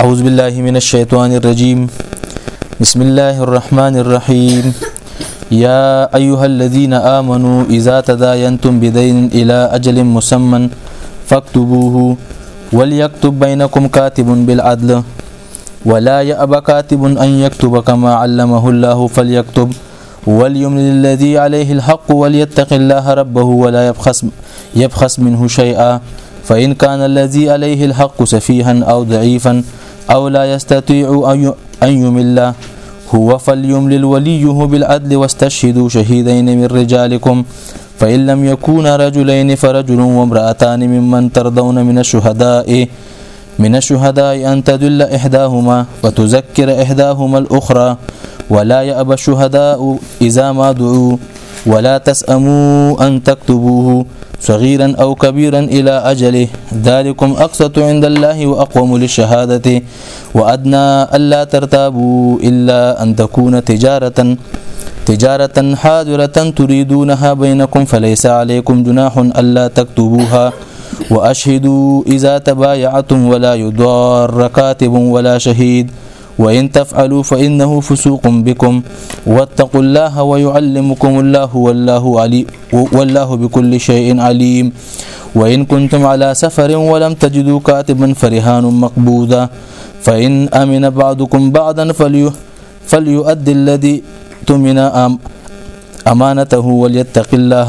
أعوذ بالله من الشيطان الرجيم بسم الله الرحمن الرحيم يا أيها الذين آمنوا إذا تداينتم بدين إلى أجل مسمى فاكتبوه وليكتب بينكم كاتب بالعدل ولا يأبى كاتب أن يكتب كما علمه الله فليكتب وليمن الذي عليه الحق وليتق الله ربه ولا يبخس يبخس منه شيئا فإن كان الذي عليه الحق سفيها أو ضعيفا او لا يستطيع ان يمل هو فليملل وليه بالعدل واستشهدوا شهيدين من رجالكم فإن لم يكونا رجلين فرجل وامرأتان ممن ترضون من الشهداء من الشهداء أن تدل إحداهما وتذكر إحداهما الأخرى ولا يأبى الشهداء إذا ما دعوا ولا تسأموا أن تكتبوه صغيرا أو كبيرا إلى أجله ذلكم أقسط عند الله وأقوم للشهادة وأدنى ألا ترتابوا إلا أن تكون تجارة تجارة حاضرة تريدونها بينكم فليس عليكم جناح ألا تكتبوها وأشهدوا إذا تبايعتم ولا يضار كاتب ولا شهيد وإن تفعلوا فإنه فسوق بكم واتقوا الله ويعلمكم الله والله, علي والله بكل شيء عليم وإن كنتم على سفر ولم تجدوا كاتبا فرهان مقبوضا فإن أمن بعضكم بعضا فليؤدي الذي تمن أمانته وليتق الله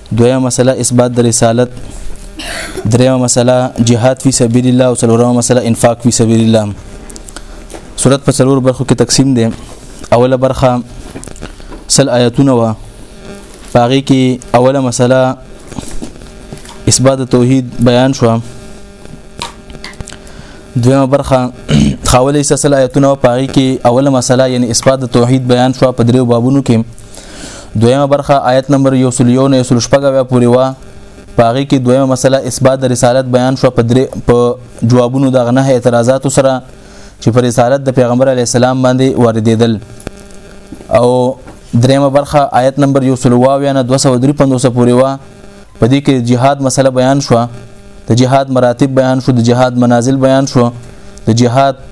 دویمه مسله اثبات د رسالت دریمه مسله جهاد فی سبیل الله او څلورمه مسله انفاق فی سبیل الله صورت په څلور برخو کې تقسیم دی اوله برخه سل آیاتونه و پاغي کې اوله مسله اثبات توحید بیان شو دویمه برخه خاولی سلسل آیتونه او پاغي کې اوله مسله یعنی اثبات د توحید بیان شو په دریو بابونو کې دویمه برخه آیت نمبر یو سلیون یو سل شپږه پورې وا پاغي کې دویمه مسله اثبات د رسالت بیان شو په درې په جوابونو د غنه اعتراضات سره چې پر رسالت د پیغمبر علی السلام باندې واردېدل او دریمه برخه آیت نمبر یو سلواو یا نه 235 پورې وا په دې کې جهاد مسله بیان شو د جهاد مراتب بیان شو د جهاد منازل بیان شو د جهاد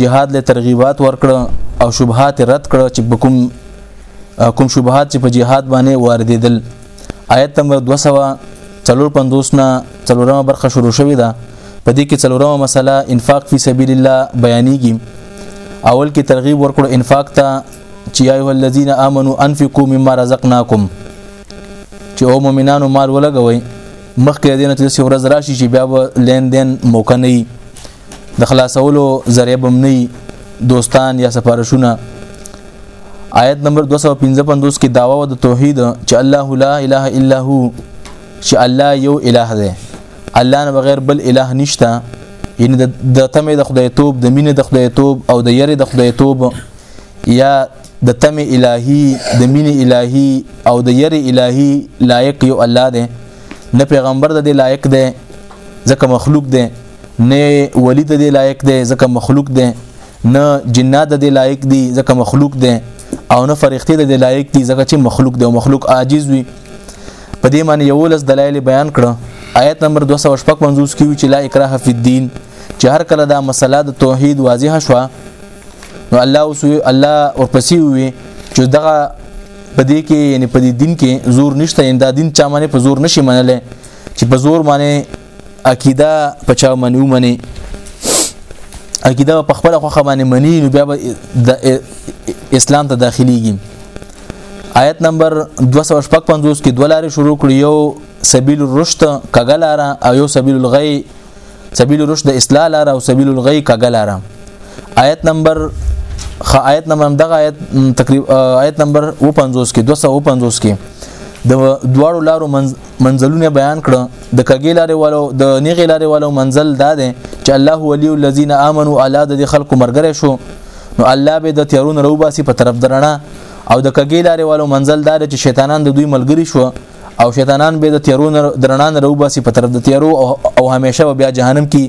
جهاد له ترغیبات ورکړه او شبهات رد کړه چې بکم کوم شبهات چې په جهاد باندې واردېدل آیت نمبر 250 نه څلورمه برخه شروع شوې ده په دې کې څلورمه مسله انفاق فی سبیل الله بیانېږي اول کې ترغیب ورکړو انفاق ته چې ایه الذین آمنو انفقوا مما رزقناکم چې او مؤمنانو مال ولګوي مخکې دینه چې څو ورځ راشي چې بیا به لین دین موقع نه وي د خلاصولو ذریعہ بم نه دوستان یا سفارشونه آیت نمبر 255 کې داوا و د توحید چې الله لا اله الا هو چې الله یو اله دی الله نه بغیر بل اله نشته یعنی د تمه د خدای توب د مینې د خدای توب او د یری د خدای توب یا د تم الهی د مین الهی او د ير الهی لایق یو الله دی نه پیغمبر د دې لایق دی ځکه مخلوق دی نه ولی د دې لایق دی ځکه مخلوق دی نه جنات د دې لایق دی ځکه مخلوق دی او نه فرښتې د دې لایق دی ځکه چې مخلوق دی او مخلوق عاجز وي په دې معنی یو لس دلایل بیان کړه آیت نمبر 255 کې چې لا اکراه فی الدین چې هر کله دا مسله د توحید واضحه شوه نو الله اوس الله ورپسې وي چې دغه په دې کې یعنی په دې دین کې زور نشته ان دا دین چا باندې په زور نشي منلې چې په زور باندې عقیده په چا باندې ومني عقیده په خپل خوخه باندې منی نو بیا د اسلام ته داخليږي آیت نمبر 255 کې دولارې شروع کړ یو سبیل الرشد کګلاره او یو سبیل الغی سبیل الرشد د اصلاح لار او سبیل الغی کګل لار آیت نمبر خ آیت نمبر دغه آیت تقریبا آیت نمبر 55 کې 255 کې د دواړو لارو منزلونه بیان کړه د کګی لارې والو د نیغې لارې والو منزل دا دی چې الله ولی الذین آمنو الا د خلکو مرګره شو نو الله به د تیارون روباسي په طرف درنه او د کګی لارې والو منزل دا چې شیطانان د دوی ملګری شو او شیطانان به د تیارو درنا نه روباسي په طرف د تیارو او همیشه بیا جهنم کې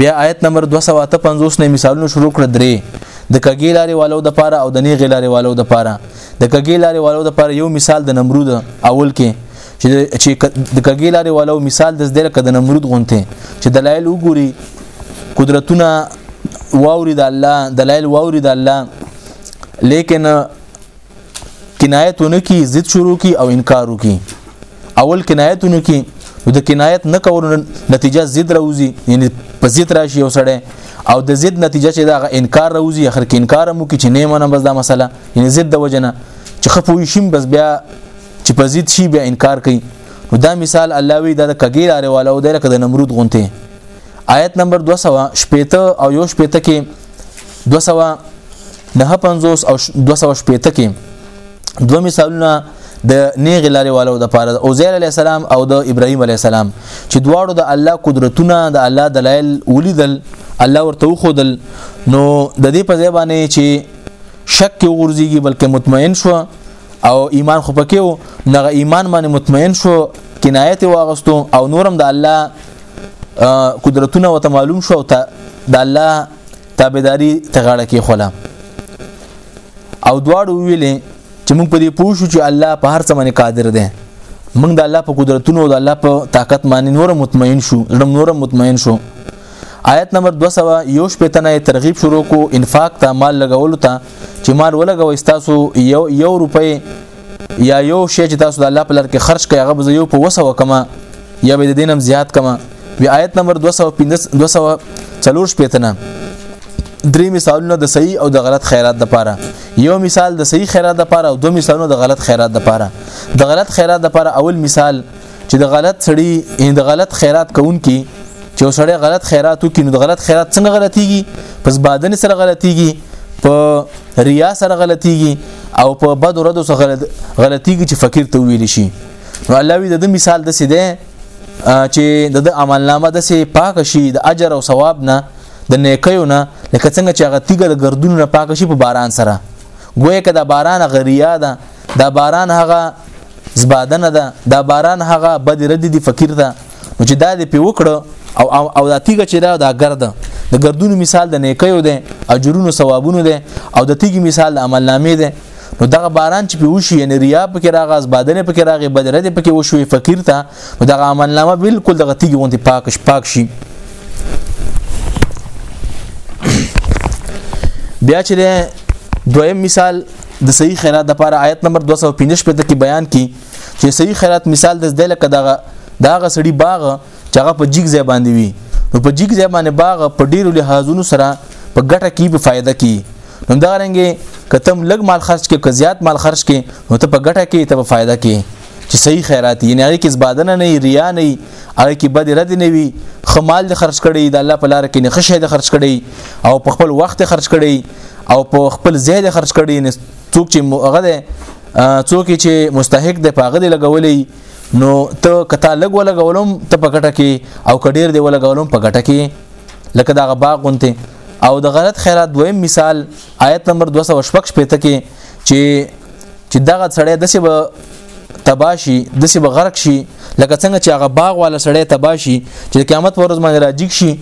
بیا آیت نمبر 255 نه مثالونه شروع کړ درې د کګی لارې والو د پاره او د نیغې لارې والو د پاره د کګی لارې والو د پاره یو مثال د نمرود اول کې چې چې د کګی لارې والو مثال د زده کده نمرود غونته چې دلایل وګوري قدرتونه واوري د الله دلایل واوري د الله لیکن کنایت ونکي ضد شروع کی او انکار وکي اول کنایت ونکي نو د کنایت نه کولو نتیجه ضد راوځي یعنی په ضد راشي او سړی او د ضد نتیجه چې دا انکار راوځي اخر کې انکار مو کې چې نه منم بس دا مسله یعنی ضد د وجنه چې خپوي شیم بس بیا چې په ضد شي بیا انکار کوي نو دا مثال الله وی دا د کګیر اړ والا او درک د نمرود غونته آیت نمبر 200 شپېته او یو شپېته کې 200 نه 50 او 260 کې دوه مثالونه د نیغ لارې والو د پاره د اوزیر علی السلام او د ابراهیم علی السلام چې دواړو د الله قدرتونه د الله دلایل ولیدل الله ورته خودل نو د دې په ځای باندې چې شک کې ورځيږي بلکې مطمئن شو او ایمان خو پکې و نغه ایمان باندې مطمئن شو کنایت واغستو او نورم د الله قدرتونه وته معلوم شو او د الله تابعداري ته غاړه کې خوله او دواړو ویلې چې موږ په دې پوه شو چې الله په هر څه باندې قادر دی موږ د الله په قدرتونو او د الله په طاقت باندې نور مطمئن شو زړه نور مطمئن شو آیت نمبر 200 یو شپتنه ترغیب شروع کو انفاق ته مال لګولو ته چې مال ولګوي تاسو یو یو روپۍ یا یو شی چې تاسو د الله په لار کې خرج کړئ هغه به یو په وسه وکما یا به د دینم زیات کما وی آیت نمبر 215 240 پیتنه درې مثالونه د صحیح او د غلط خیرات د پاره یو مثال د صحیح خیرات د پاره او دو مثالونه د غلط خیرات د پاره د غلط خیرات د پاره اول مثال چې د غلط سړی یعنی د غلط خیرات کوونکی چې سړی غلط خیرات وکړي نو د غلط خیرات څنګه غلطيږي پس بادن سره غلطيږي په ریا سره غلطيږي او په بد ردو سره غلط غلطيږي چې فقیر ته ویل شي نو الله وی د مثال د سیده چې د عمل نامه د سي پاک شي د اجر او ثواب نه د نیکیو نه لکه څنګه چې هغه تیګه د ګردونو نه پاک شي په باران سره ګویا کدا باران غریا ده دا باران هغه زبادنه ده دا باران هغه بد رد دي فقیر ده نو چې دا دې په وکړه او او دا تیګه چې دا دا ګرد د ګردونو مثال د نیکیو ده اجرونو ثوابونو ده او د تیګي مثال د عمل نامې ده نو دغه باران چې په وشي یعنی ریا پکې راغاز بادنه پکې راغې بدره دې پکې وشوي فقیر ته نو دغه عمل نامه بالکل دغه تیګي غونډي پاک پاک شي بیا چې دویم مثال د صحیح خیرات د لپاره آیت نمبر 215 په کې بیان کی چې صحیح خیرات مثال د دې لکه دغه داغه سړي باغ چې هغه په جګ ځای باندې وي نو په جګ ځای باندې باغ په ډیرو لحاظونو سره په ګټه کې په فایده کې نو دا رنګه کتم لګ مال خرج کې که زیات مال خرج کې نو ته په ګټه کې ته په فایده کې چې صحیح خیرات یې نه کې زبادنه نه ریا نه هغه کې بد رد نه وي خمال د خرج کړي د الله په لار کې نه خشه د خرج کړي او په خپل وخت خرج کړي او په خپل زهد خرج کړي نه څوک چې هغه ده څوک چې مستحق ده پاغه دی لګولې نو ته کته لګ ولا غولم ته پکټه کې او کډیر دی ولا غولم پکټه کې لکه دا باغ غونته او د غلط خیرات دویم مثال آیت نمبر 216 پته کې چې چې دغه سړی دسه به تباشي دسه به غرق شي لکه څنګه چې هغه باغ والا سړی تباشي چې قیامت پر ورځ باندې راځي شي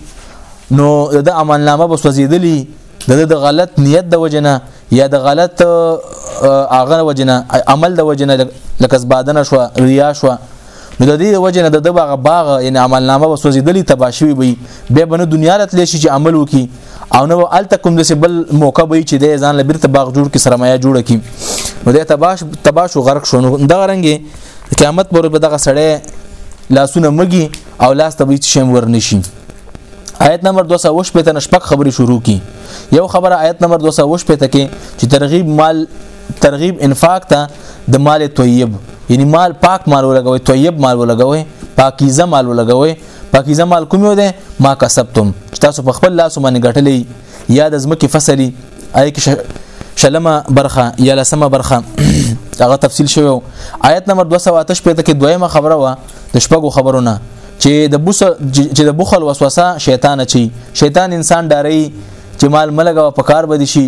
نو د عمل نامه به سوځېدلی د د غلط نیت د وجنه یا د غلط اغه وجنه عمل د وجنه لکه زبادنه شو ریا شو نو د دې وجه نه د دغه باغ ان عمل نامه وسوځیدلی تباشوي وي به بنه دنیا راتلی شي چې عمل وکي او نو ال تکم د بل موقع وي چې د ځان لبرته باغ جوړ کی سرمایه جوړ کی نو د تباش تباش او غرق شونه دغه رنګي قیامت پر به دغه سړی لاسونه مګي او لاس ته بیت شم ورنشي آیت نمبر 208 په تنشپک خبري شروع کی یو خبره آیت نمبر 208 په تکي چې ترغیب مال ترغیب انفاق ته د مال طیب یعنی مال پاک مال ولګوي طیب مال ولګوي پاکیزه مال ولګوي پاکیزه مال کوم یو ده ما کسبتم تاسو په خپل لاس باندې ګټلې یا د زمکه فصلی آی کې شلمه برخه یا لسمه برخه هغه تفصیل شوی آیت نمبر 208 په تکه دویمه خبره وا د شپږو خبرونه چې د بوس چې د بخل وسوسه شیطان چي شیطان انسان ډاري چې مال ملګه په کار بد شي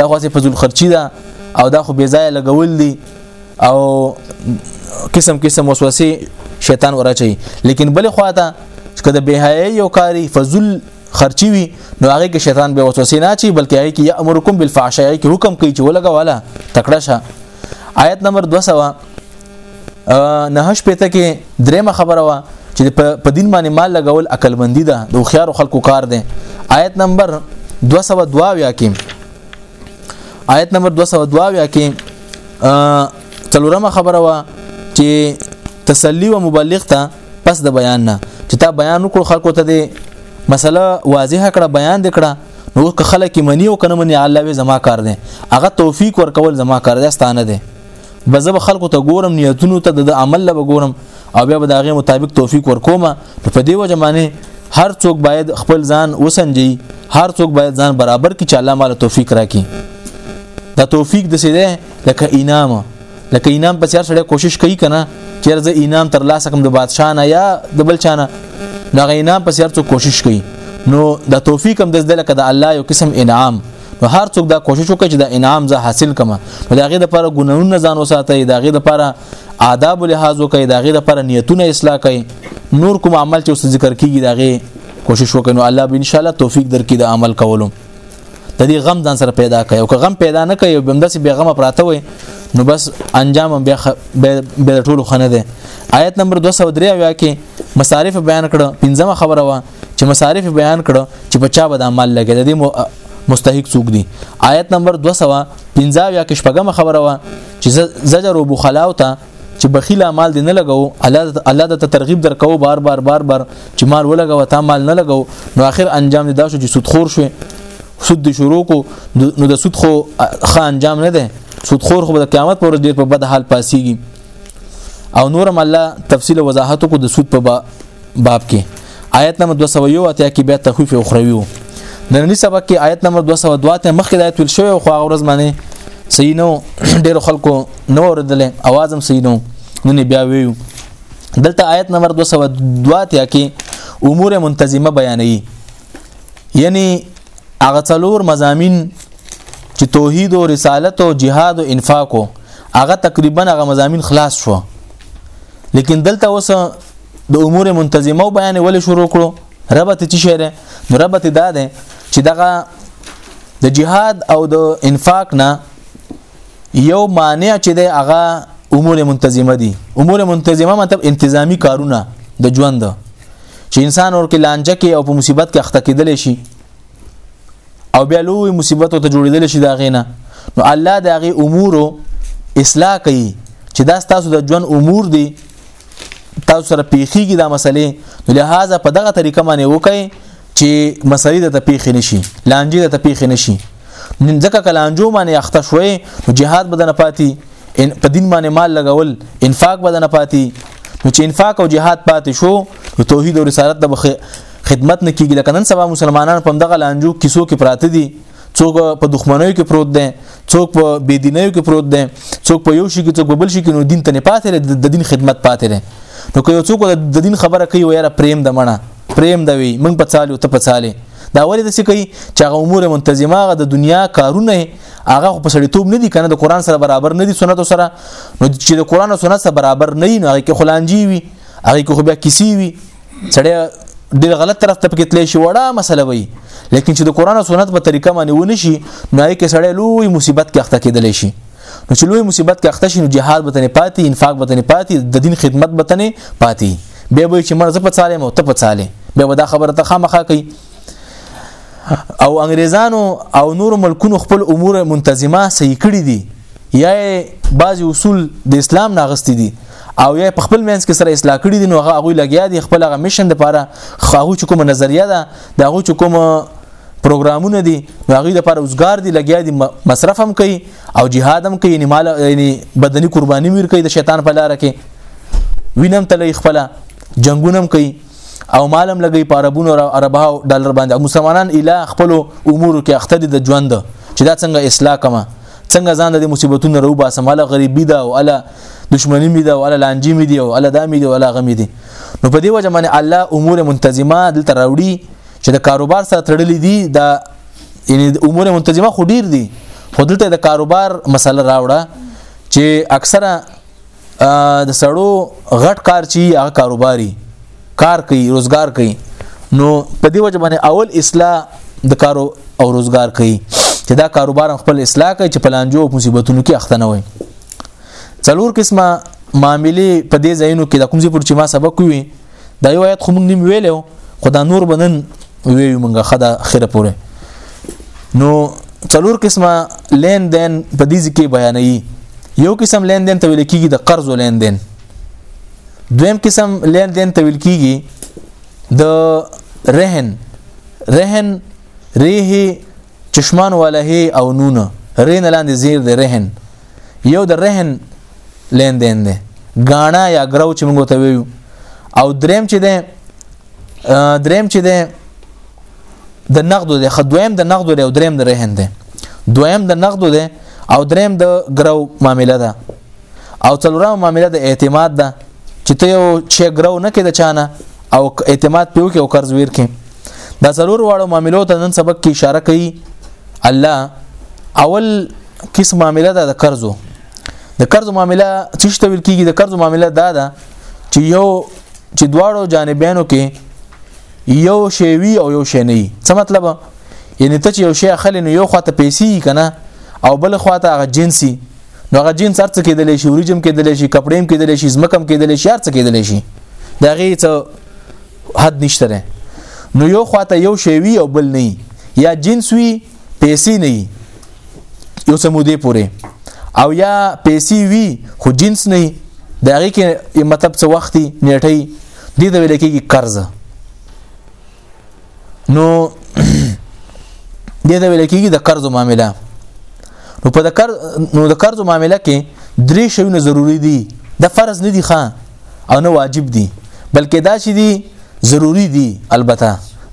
دا خو څه فزول خرچي ده او دا خو بې ځای لګول دي او قسم قسم وسوسه شیطان ورچي لیکن بل خواته که د بهای یو کاری فزول خرچي وي نو هغه کې شیطان به وسوسه نه چی بلکې هغه کې امرکم بالفحشاء کې حکم کوي چې ولګه والا تکړه شه آیت نمبر 200 نه شپته کې درېمه خبره وا چې په دین باندې مال لګول عقل مندي ده د خيار خلکو کار دی آیت نمبر 202 کې آیت نمبر 202 کې څلورمه خبره وا چې تسلی و مبلغ ته پس د بیان نه چې تا بیان وکړو خلکو ته دې مسله واضح کړه بیان دکړه نو که خلک منی او کنه منی الله وی زما کار دی هغه توفیق ورکول زما کار دی ستانه دی بزب خلکو ته ګورم نیتونو ته د عمل له ګورم او بیا به داغه مطابق توفیق ورکوم په دې وجه باندې هر څوک باید خپل ځان وسنجي هر څوک باید ځان برابر کړي چې الله مال توفیق راکړي دا توفیق د سیده لکه انعام لکه انعام په څیر سره کوشش کوي کنه چې زه انعام تر لاسه کوم د بادشاہ نه یا د بل چانه دا غینام په څیر څو کوشش کوي نو د توفیق هم د ځل کده الله یو قسم انعام نو هر څوک دا کوشش وکړي چې دا انعام زه حاصل کړم نو دا غي د لپاره ګناونه ځان وساتي دا غي د لپاره آداب لحاظ وکړي دا غي د لپاره نیتونه اصلاح کړي نور کوم عمل چې اوس ذکر کیږي دا غي کوشش وکړي نو الله به ان شاء الله توفیق درکړي د عمل کولو د دې غم ځان سره پیدا کوي او که غم پیدا نه کوي بم داسې بیغمه پراته وي نو بس انجام بیا به ټولو خنه ده آیت نمبر 203 ویا کې مصارف بیان کړه پنځمه خبره وا چې مصارف بیان کړو چې په چا به د مال لګي د دې مستحق څوک دي آیت نمبر 215 یا کې شپږم خبره وا چې زجر او بخلاو ته چې بخیل مال دی نه لګاو الله الله د ترغیب درکاو بار بار بار بار چې مال ولګاو تا مال نه لګاو نو اخر انجام دی دا شو چې سود خور شو سود دی شروع کو نو د سود خو خان انجام نه ده سود خور خو د قیامت پر ورځ ډیر په بد حال پاسيږي او نورم الله تفصیل وضاحت کو د سود په باب کې آیت نمبر 201 اتیا کې بیا تخفیف اخروی وو نننی سبق کې آیت نمبر 202 ته مخکې د آیت ول شوی خو هغه ورځ باندې صحیح نو ډېر خلکو نو اوردل اوازم صحیح نو نن بیا ویو دلته آیت نمبر 202 ته کې امور منتظمه بیانوي یعنی هغه څلور مزامین چې توحید او رسالت او جهاد او انفاق هغه تقریبا هغه مزامین خلاص شو لیکن دلته اوس د امور منتظمه بیان ولې شروع کړو ربط چې شهره نو ربط دا ده چې دغه د جهاد او د انفاق نه یو مانع چې دی هغه امور منتظمه دي امور منتظمه مطلب انتظامی کارونه د ژوند چې انسان ورکه لانجه کې او په مصیبت کې اخته کېدل شي او بیا لوی مصیبت ته جوړېدل شي دا غینه نو الله دا غي امور اصلاح کوي چې دا تاسو د ژوند امور دي تاسو سره پیخیږي دا مسلې لہذا په دغه طریقه باندې وکړئ چې مسلې د تپیخې نشي لانجې د تپیخې نشي نن ځکه کله انجو باندې اخته شوې نو جهاد بدن پاتې ان په دین باندې مال لګول انفاق بدن پاتې نو چې انفاق او جهاد پاتې شو نو توحید او رسالت د خدمت نه کیږي لکه نن سبا مسلمانان په دغه لانجو کیسو کې پراته دي څوک په دښمنیو کې پروت دی څوک په بيدینیو کې پروت دی څوک په یو شي کې څوک په بل شي کې نو دین ته نه پاتې د دین خدمت پاتې دی نو که یو څوک د دین خبره کوي ویره پریم د مړه پریم دا وی موږ په چالو ته په چاله دا ولې د څه کوي چې هغه امور منتظمه هغه د دنیا کارونه هغه په سړیتوب نه دي کنه د قران سره برابر نه دي سنت سره نو چې د قران او سنت سره برابر نه نه هغه کې خلانجی وي هغه کې خو بیا کسی وي سړی ډیر غلط طرف ته پکې تللی شي وړه مسله وي لیکن چې د قران او سنت په طریقه باندې ونه شي نو هغه کې سړی لوی مصیبت کې اخته کېدلی شي نو چې لوی مصیبت کې اخته شي نو جهاد به تنه پاتې انفاق به تنه پاتې د دین خدمت به تنه پاتې به به چې مړ زه په څاله مو ته په څاله به ودا خبره ته خامخا کوي او انګريزانو او نور ملکونو خپل امور منتظمه صحیح کړی دي یا بعض اصول د اسلام ناغستی دي او یا په خپل مینس کې سره اصلاح کړی دي نو هغه هغه لګیا دي خپل هغه میشن لپاره هغه چې کومه نظریه ده د هغه چې کومه پروګرامونه دي نو هغه د پر روزګار دي لګیا دي مصرف هم کوي او جهاد هم کوي مال یعنی بدني قرباني ور کوي د شیطان په لار کې وینم تلې خپل جنگونه هم کوي او مالم لګي پاربونو او عربه او ډالر باندې مسلمانان اله خپل امور کې اخته دي د ژوند چې دا څنګه اصلاح کما څنګه ځان د مصیبتونو رو باسم اله غریبي ده او اله دشمنی می ده او اله لانجی می دي او اله دامي دي او اله غمی دي نو په دې وجه باندې الله امور منتظمه دلته راوړي چې د کاروبار سره تړلې دي د یعنی امور منتظمه خو ډیر دي خو دلته د کاروبار مسله راوړه چې اکثره د سړو غټ کار چی هغه کاروباري کار کوي روزګار کوي نو په دې وجه باندې اول اصلاح د کارو او روزګار کوي چې دا کاروبار خپل اصلاح کوي چې پلانجو او مصیبتونو کې اخته نه وي څلور قسمه معاملې په دې ځایونو کې د کوم ځای پر چې ما سبق وي دا یو آیت خو موږ نیم ویلو خو دا نور بنن ویو موږ خدا خیره پوره نو څلور قسمه لین دین په دې ځکه بیانوي یو قسم لین دین ته ویل کیږي د قرض لین دین دویم قسم لین دین ته ویل کیږي د رهن رهن ریه چشمان والا هي او نون رین لاندې زیر دی رهن یو د رهن لین دین دی غاڼه یا ګرو چې موږ ته ویو او دریم چې دی دریم چې دی د نقدو دی خدویم د نقدو دی او دریم د رهن دی دویم د نقدو دی او دریم د ګرو معامله ده او څلورم معامله د اعتماد ده چې ته یو شی ګرو نه کې د چانه او اعتماد پیو کې او قرض ویر کې دا ضرور واړو معاملو ته نن سبق کې اشاره کوي الله اول کیس معامله ده د قرضو د قرض معامله څه شته ویل کیږي د قرض معامله دا ده چې یو چې دواړو جانبینو کې یو شی وی او یو شی نه څه مطلب یعنی ته چې یو شی اخلې نو یو خواته پیسې کنه او بل خواته هغه جنسي نو هغه جنس ارڅ کېدلی شي ورجم کېدلی شي کپړېم کېدلی شي زمکم کېدلی شي ارڅ کېدلی شي دا غي څه حد نشته نو یو خواته یو شی وی او بل نه یا جنس وی پیسې نه یو څه مودې پورې او یا پیسې وی خو جنس نه دا غي کې مطلب څه وخت نیټي دې د ویل کېږي قرض نو دې ته ویل کېږي د قرض معامله نو په د قرض نو د قرض معامله کې درې شیونه ضروری دي د فرض نه دي ښه او نه واجب دي بلکې دا چې دي ضروری دي البته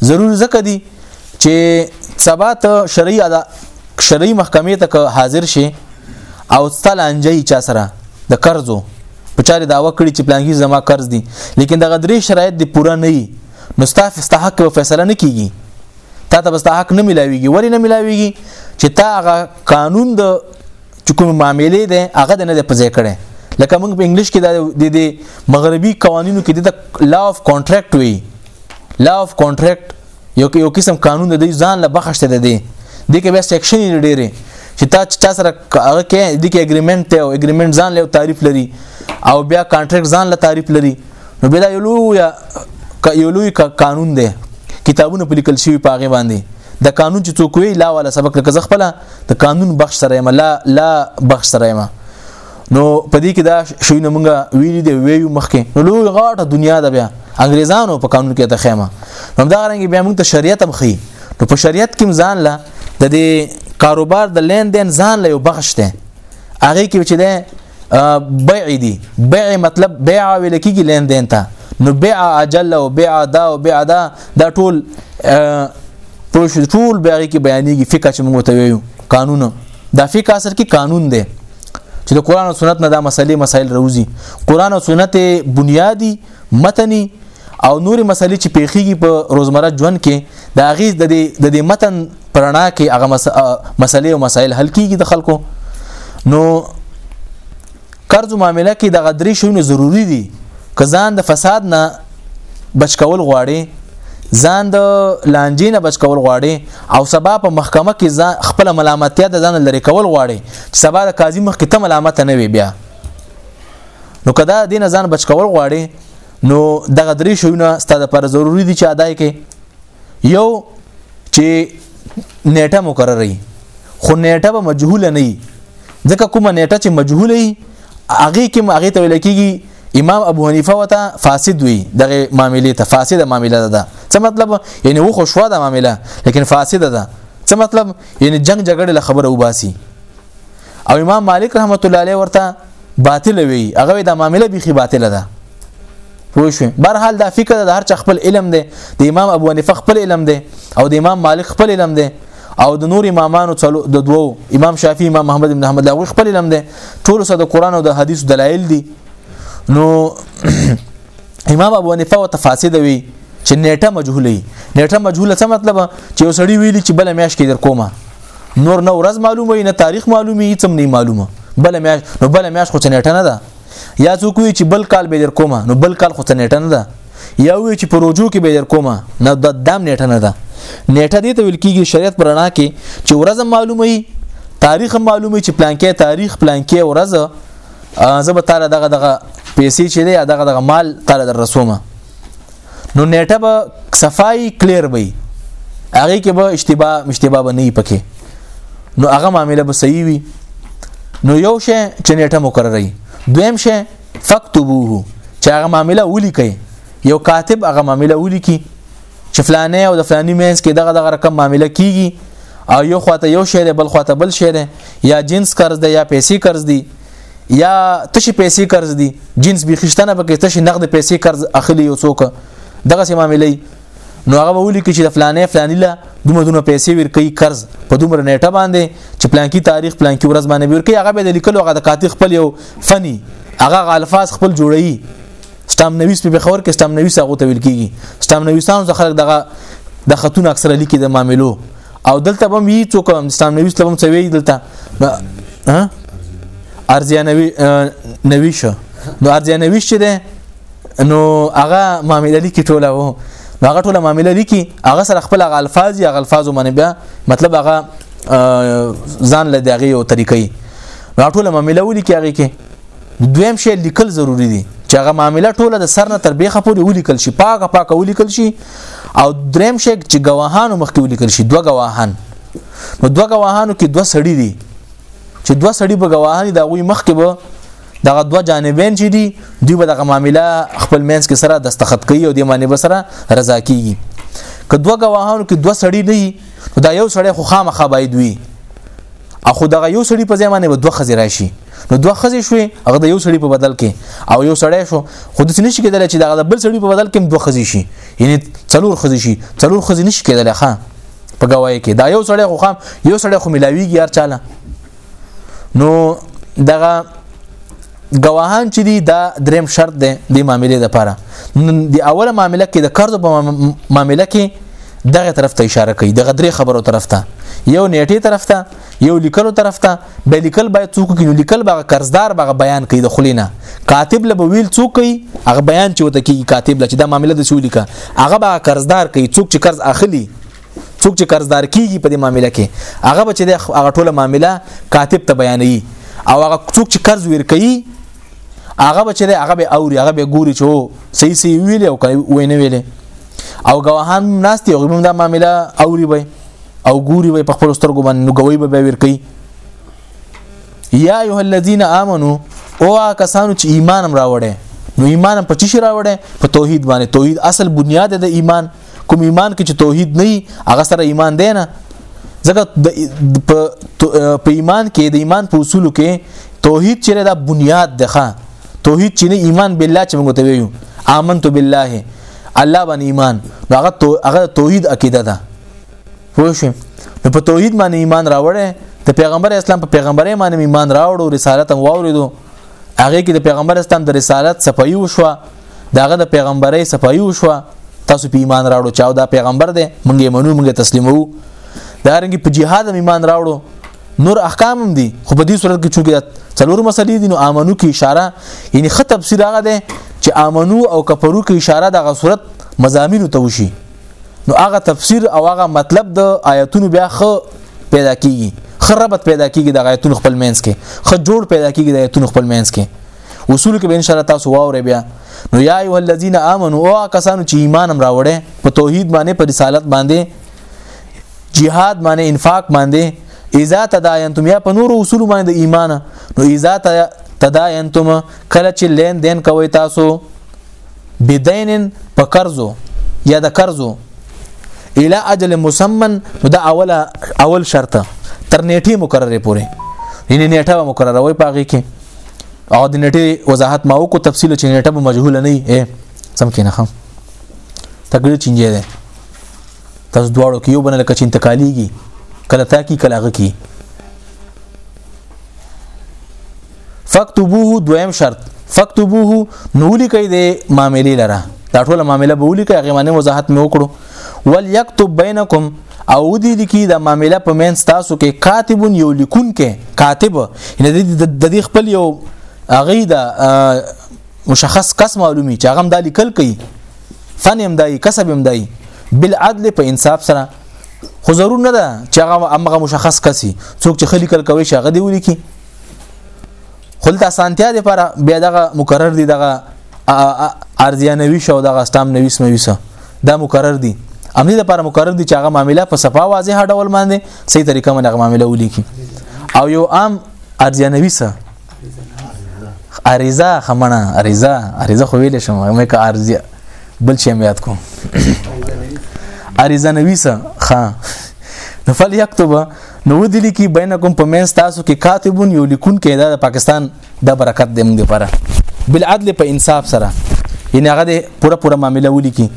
ضرور ځکه دي چې سبا ته شرعي ادا شرعي محکمې ته حاضر شي او ستل انجي چا سره د قرضو په چاري داوا کړی چې پلانګي زما قرض دي لیکن دغه درې شرایط دي پوره نه نو ستا ستا حق په فیصله نه کیږي تا ته ستا حق نه ملاويږي ولی نه ملاويږي چې تا هغه قانون د چکم معاملې ده هغه نه د پځې کړي لکه موږ په انګلیش کې د د مغربي قوانینو کې د لا اف کانټراکټ وي لا اف کانټراکټ یو یو قسم قانون د ځان له بخښته ده دي د کې به سیکشن ډېری چې تا چا سره هغه کې د کې اګریمنت ته او اګریمنت ځان له تعریف لري او بیا کانټراکټ ځان له تعریف لري نو بیا یو لوی یو لوی قانون دی کتابونه په لیکل شوی پاغه باندې د قانون چې څوک وی لا ولا سبق لکه زخپل د قانون بخش سره ما لا لا بخش سره ما نو په دې کې دا شوی نه مونږه ویل دی ویو مخکې نو لوی غاټه دنیا ده بیا انګریزانو په قانون کې ته خیمه نو دا رنګ بیا مونږ ته شریعت هم خي نو په شریعت کې ځان لا د دې کاروبار د لین دین ځان له یو بخش ته هغه کې چې ده بیع دي بیع مطلب بیع ویل کیږي لین دین ته نو بیع اجل او بیع دا او بیع دا دا ټول ټول شو ټول بیع کې بیانېږي فقہ چې موږ ته ویو قانون دا فقہ اصل کې قانون دی چې د قران او سنت نه دا مسلې مسائل روزي قران او سنت بنیادی متنی او نورې مسلې چې پیخیږي په روزمره ژوند کې د اغیز د د دې متن پرانا کې هغه مسلې او مسایل حل کیږي د خلکو نو قرض معاملې کې د غدري شونه ضروری دي کزان د فساد نه بچکول غواړي ځان د لانجې نه بچ کول غواړي او سبا په محکمه کې ځان خپل ملامتیا د ځان لري کول غواړي چې سبا د قاضي مخ کې ته ملامت نه وي بیا نو کدا دین ځان بچ کول غواړي نو دغه درې شونه ستاسو لپاره ضروری دي چې ادای کې یو چې نیټه مقرره خو نیټه به مجهوله نه وي ځکه کومه نیټه چې مجهوله وي هغه کې هغه ته ویل کېږي امام ابو حنیفه وته فاسد وي دغه معاملې ته فاسده معامله ده څه مطلب یعنی و خو شوا ده معامله لیکن فاسده ده څه مطلب یعنی جنگ جګړه له خبره وباسي او امام مالک رحمت الله علیه ورته باطل وی هغه د معاملې بيخي باطل ده پوه شو برحال دا فکر د هر چا خپل علم دی د امام ابو حنیفه خپل علم دی او د امام مالک خپل علم دی او د نور امامانو څلو د دوو امام شافعي امام محمد بن احمد لاغوي خپل علم دی ټول سره د قران او د حدیث دلایل دي نو امام ابو حنیفه او تفاسید وی چې نیټه مجهوله نیټه مجهوله څه مطلب چې یو سړی ویلی چې بل میاش کې در کومه نور نه ورځ معلومه نه تاریخ معلومي هیڅ نه معلومه بل میاش نو بل میاش خو چنيټه نه ده یا څوک وی چې بل کال به در کومه نو بل کال خو چنيټه نه ده یا وی چې پروژو کې به در کومه نه د دام نیټه نه ده نیټه دې ته ویل کیږي شریعت پرانا کې چې ورځ معلومي تاریخ معلومي چې پلان کې تاریخ پلان کې ورځ زه به تعالی دغه دغه پیسې چې دی دغه دغه مال تعالی در رسومه نو نیټه به صفای کلیر وي هغه کې به اشتباه مشتباه به نه پکې نو هغه معاملې به صحیح وي نو یو شی چې نیټه مقرره دویم شی فكتبوه چې هغه معاملې ولیکي یو کاتب هغه معاملې ولیکي چې فلانه او د فلاني مینس کې دغه دغه رقم معاملې کیږي او یو خواته یو شی دی بل خواته بل شی دی یا جنس قرض دی یا پیسې قرض دی یا تشي پیسې قرض دي جنس به خشتنه پکې تشي نقد پیسې قرض اخلي یو څوک دغه سم معاملې نو هغه وولي کې چې د فلانې فلانی لا دومره دومره پیسې ورکي قرض په دومره نیټه باندې چې پلانکی تاریخ پلانکی ورځ باندې ورکي هغه به د لیکلو هغه د کاتب خپل یو فني هغه غالفاظ خپل جوړي سټام نویس په خبر کې سټام نویس هغه ته ویل کیږي سټام نویسان ځخه دغه د خاتون اکثره لیکي د معاملو او دلته به وی څوک اسلام نبی اسلام څه وی دلته ها ارزیانوی نوی شو نو ارزیانوی چې ده نو هغه معاملې لیکي ټوله وو نو هغه ټوله معاملې لیکي هغه سره خپل هغه الفاظ یا هغه الفاظ باندې بیا مطلب هغه ځان له دغه یو طریقې نو ټوله معاملې ولیکي هغه کې دویم شی لیکل ضروری دي چې هغه معاملې ټوله د سر نه تر بیخه پورې ولیکل شي پاکه پاکه ولیکل شي او دریم شی چې گواهانو مخکې ولیکل شي دوه گواهان نو دوه گواهانو کې دوه سړي دي چې دوه سړي به گواهان دي دا غوي مخکې به دغه دوه جانبین چې دي دوی به دغه معاملې خپل مینس کې سره دستخط کوي او د معنی به سره رضا کیږي که دوه گواهانو کې دوه سړي نه وي دا یو سړی خو خامخا باید وي اخو دغه یو سړي په ځای باندې دوه خزې راشي نو دوه خزې شوې هغه د یو سړي په بدل کې او یو سړی شو خو د نشي کېدل چې دا د بل سړي په بدل کې دوه خزې شي یعنی څلور خزې شي څلور خزې نشي کېدل ښا په گواهی کې دا یو سړی خو خام یو سړی خو ملاویږي هر چاله نو دغه گواهان چې دي دا دریم شرط دی د معاملې لپاره د اوله معاملې کې د قرض په معاملې کې دغه طرف ته اشاره کوي دغه درې خبرو طرف ته یو نیټه طرف ته یو لیکلو طرف ته به لیکل باید څوک کینو لیکل به قرضدار به بیان کوي د خلینا کاتب له ویل څوک کوي هغه بیان چې وته کیږي کاتب له چې دا معاملې د سولې کا هغه به قرضدار کوي څوک چې قرض اخلي څوک چې قرضدار کیږي په دې معاملې کې هغه به چې د هغه ټوله معاملې کاتب ته بیانوي او هغه څوک چې قرض ور کوي هغه به چې هغه به اوري هغه به ګوري چې صحیح صحیح ویل او کوي وینه ویل او ګواهان ناس دي او موږ دا معاملې اوري به او ګوري وي په خپل سترګو باندې نو ګوي به ور کوي یا ایه الذین آمنو او کسانو چې ایمان هم راوړي نو ایمان هم په چی شي راوړي په توحید باندې توحید اصل بنیاد د ایمان کوم ایمان کې چې توحید نه هغه سره ایمان دی نه ځکه په ایمان کې د ایمان په اصول کې توحید چې دا بنیاد ده توحید چې نه ایمان بالله چې موږ ته ویو آمنت بالله الله باندې ایمان نو هغه تو هغه توحید عقیده ده پوه شئ نو په توحید باندې ایمان راوړې د پیغمبر اسلام په پیغمبري باندې ایمان راوړو رسالت هم واوریدو هغه کې د پیغمبر اسلام د رسالت صفائی وشو داغه د پیغمبري صفائی وشو تاسو په ایمان راوړو چاو دا پیغمبر دی مونږه منو مونږه تسلیمو دا رنګ په جهاد ایمان راوړو نور احکام هم دي خو په دې صورت کې چونګې څلور مسلې دي نو امنو کې اشاره یعنی خط تفسیر هغه ده چې امنو او کفرو کې اشاره د غصورت مزامینو ته وشي نو هغه تفسیر او هغه مطلب د آیاتونو بیا خ پیدا کیږي خرابت پیدا کیږي د آیاتونو خپل مینس کې خ جوړ پیدا کیږي د آیاتونو خپل مینس کې اصول کې به ان شاء الله تاسو واورئ بیا نو یا ایه الذین آمنو او کسانو چې ایمان هم راوړې په توحید باندې په رسالت باندې جهاد معنی انفاق باندې اذا تداینتم یا په نور اصول باندې ایمان نو اذا تداینتم کله چې لین دین کوي تاسو بدینن په قرضو یا د قرضو اله اجل مسمن دا اوله اول شرط تر نیټه مقرره پوري یعنی نیټه مقرره وي پاږي کې او د نیټه وضاحت ما وکړو تفصیل چې نیټه مجهول نه ای سم کې نه خام تګړه چینجه ده تاسو دواړو کې یو بنه لکه چې انتقالیږي کله تا کی کله هغه کی فاکتبوه دویم شرط فاکتبوه نو لیکي د معاملې لره دا ټول معاملې به ولیکي هغه باندې وضاحت مې وکړو ول یكتب بینکم او دې لیکي د معاملې په مینس تاسو کې کاتب یو لیکون کې کاتب یعنی د دې خپل یو هغه د مشخص کس معلومي چې هغه د لیکل کوي فن هم دای کسب هم دای بالعدل په انصاف سره خو ضرور نه ده چې هغه امغه مشخص کسي څوک چې خلی کل کوي شغه دی ولیکي خلته سانتیا د پر بیا دغه مقرر دی دغه ارزیانوي شو دغه استام نویس مویسه دا مقرر دي امني لپاره مقرر دي چې هغه معاملې په صفا واضح ډول باندې صحیح طریقه باندې معاملې ولیکي او یو عام ارزیانوي سره عریضه خمنه عریضه عریضه خو ویل شم مې که عارضه بل شي یاد کوم عریضه نویسه ها نو فل یكتب نو ودی لیکي بینکم په مینس تاسو کې کاتبون یو لیکون کې دا د پاکستان د برکت د موږ لپاره بالعدل په انصاف سره یعنی هغه پوره پوره معاملې ولیکي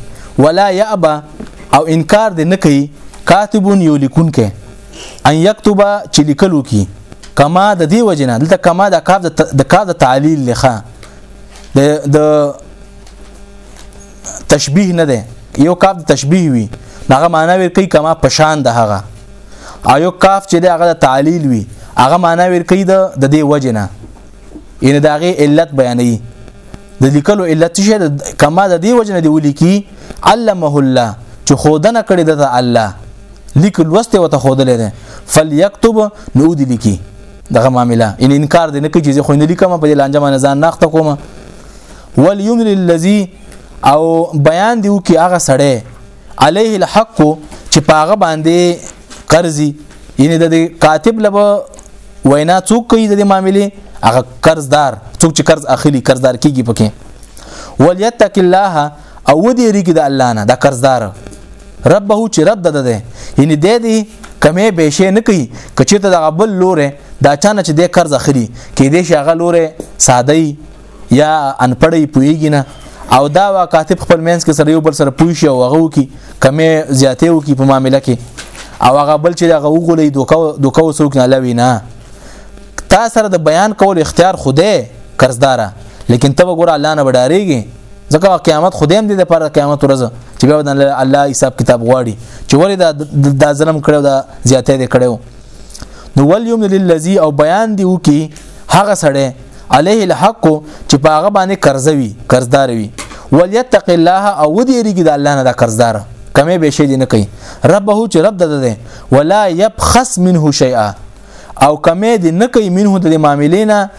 ولا یابا او انکار دې نه کوي کاتبون یو لیکون کې ان یكتب چې لیکل وکي کما د دې وجنه دلته کما د کاف د کاف د تعلیل لخه د د تشبیه نه ده یو کاف د تشبیه وي هغه معنی ور کوي کما پشان د هغه او یو کاف چې د هغه د تعلیل وي هغه معنی ور کوي د د دې وجنه ان داغه علت بیانې د لیکلو علت چې کما د دې وجنه دی ولیکي علمه الله چې خودنه کړی د الله لیک لوست یې وته خودلې ده فلیکتب نو دی لیکي دغه معاملې ان انکار دې نه کوي چې خو نه لیکم په دې لانجه باندې ځان ناخته کوم وليمل الذي او بیان دیو کې هغه سړی عليه الحق چې پاغه باندې قرضي یعنی د کاتب لبه وینا څوک کوي د معاملې هغه قرضدار څوک چې قرض اخلي قرضدار کیږي پکې وليتق الله او ودی ریګی د الله نه د قرضدار ربه چې رب د ده یعنی د دې کمې به شي نه کوي کچې ته د غبل لورې دا چانه چې د قرض اخلي کې دې شغه لورې ساده یا انپړې پویږي نه او دا وا کاتب خپل مینس کې سره یو بل سره پوي شي او هغه کی کمې زیاتې وکي په معاملې کې او هغه بل چې هغه وګولې دوکاو دوکاو څوک نه لوي نه تا سره د بیان کول اختیار خوده قرضدار لیکن ته وګوره الله نه بډاریږي ځکه قیامت خدای هم دې د پر قیامت ورځ چې بیا د الله حساب کتاب غواړي چې ولې دا د ظلم کړو دا زیاتې دې کړو نو ولیوم للذي او بیان دی وکي هغه سړی عليه الحق چې په هغه باندې قرضوي قرضدار وي وليتق الله او وديريږي د الله نه د قرضدار کمې به شي نه کوي ربه چې رب ده ده ولا يبخس منه شيئا او کمې دې نه کوي منه د معاملې نه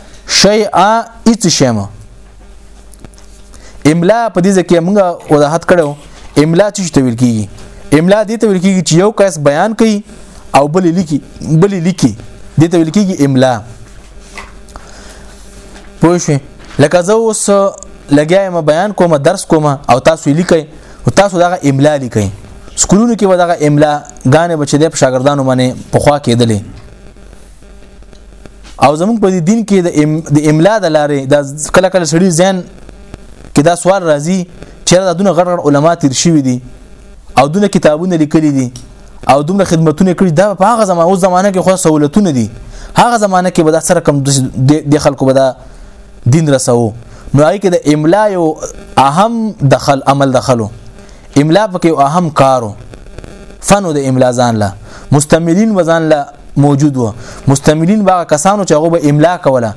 شيئا اڅ شمه املا په دې ځکه موږ وضاحت کړو املا چې ته ویل کیږي املا دې ته ویل کیږي چې یو کس بیان کوي او بل لیکي بل لیکي دې ته ویل کیږي املا پوه شئ لکه زه اوس لګیا یم بیان کوم درس کوم او تاسو لیکئ او تاسو دغه املا لیکئ سکولونو کې به دغه املا غانې بچې د شاګردانو باندې په خوا کېدلې او زمونږ په دین کې د املا د لارې د کله کله سړي ځین کې دا سوال راځي چې دا دونه غړ غړ علما تیر شوی دي او دونه کتابونه لیکلي دي او دومره خدمتونه کړی دا په هغه زمانه او زمانه کې خو سہولتونه دي هغه زمانه کې به دا سره کم د خلکو به دا دین رسو نو هغه کې د املا یو اهم دخل عمل دخلو املا پکې یو اهم کارو فنو د املا ځان لا مستملین وزن لا موجود و مستملین باغ کسانو چې هغه به املا کوله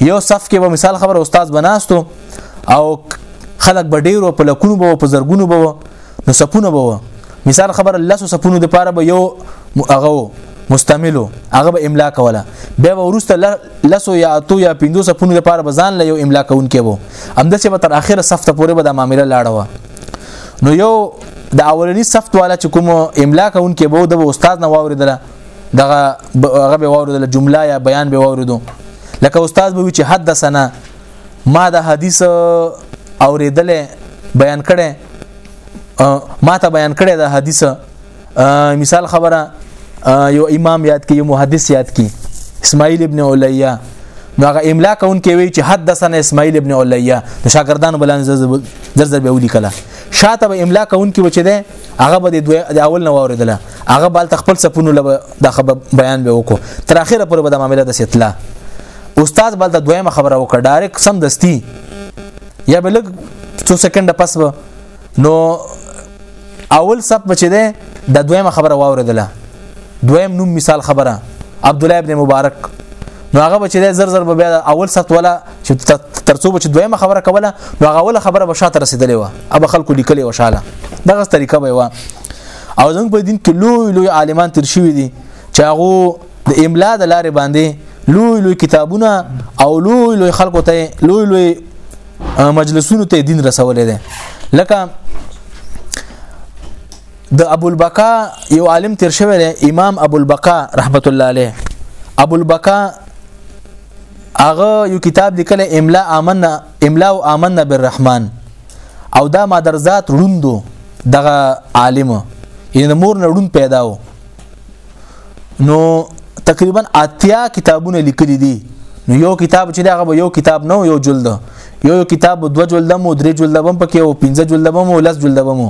یو صف کې به مثال خبر استاد بناستو او خلک به ډیرو په لکونو به په زرګونو به نو سپونه به مثال خبر لاسو سپونو د پاره به یو هغه مستملو هغه به املا کوله بیا به ورسته لاسو یا اتو یا پندو سپونو د پاره بزان له یو املا کون کې وو همداسې به تر اخره صف ته پورې به د معاملې لاړه نو یو د اولنی صف والا چې کوم املا کوونکې به د استاد نه واوریدله دغه هغه به واوریدله جمله یا بیان به واوریدو لکه استاد به وی چې حدثنا ما د حدیث اوریدل بیان کړي ما ته بیان کړي د حدیث مثال خبره یو امام یاد کی یو محدث یاد کی اسماعیل ابن علیا نو هغه املا کون کې وی چې حدثنا اسماعیل ابن علیا د شاګردانو بلان زر زر به ولي کله شاته به املا کون کې وچې ده هغه به د اول نو اوریدله هغه بل تخپل سپونو له د خبر بیان به وکړو تر اخره پر به د معاملې د ستلا استاد بل د دویمه خبره وکړه ډایرک سم دستی یا بلګ 2 سکند پس به نو اول سب چې ده د دویمه خبره واوریدله دویم نوم مثال خبره عبد الله ابن مبارک نو هغه بچی دی زر زر به بیا اول سخت ولا چې ترڅو بچ دویمه خبره کوله نو هغه اوله خبره به شاته رسیدلې و اب خلکو لیکلې و شاله دغه طریقه به و او زموږ په دین کې لوی لوی عالمان تر شوی دي چې هغه د املا د لارې باندې لوی لوی کتابونه او لوی لوی خلکو ته لوی لوی مجلسونو ته دین رسولې ده لکه د ابو البقا یو عالم تیر شوی دی امام ابو البقا رحمت الله علیه ابو البقا هغه یو کتاب لیکل املا امنا املا او امنا بالرحمن او دا مادرزات روندو دغه عالم یې مور نه روند پیدا و نو تقریبا اتیا کتابونه لیکلي دي نو یو کتاب چې دغه یو کتاب نه یو جلد یو یو کتاب دو جلد مو درې جلد بم پکې او پنځه جلد بم او لس جلد بم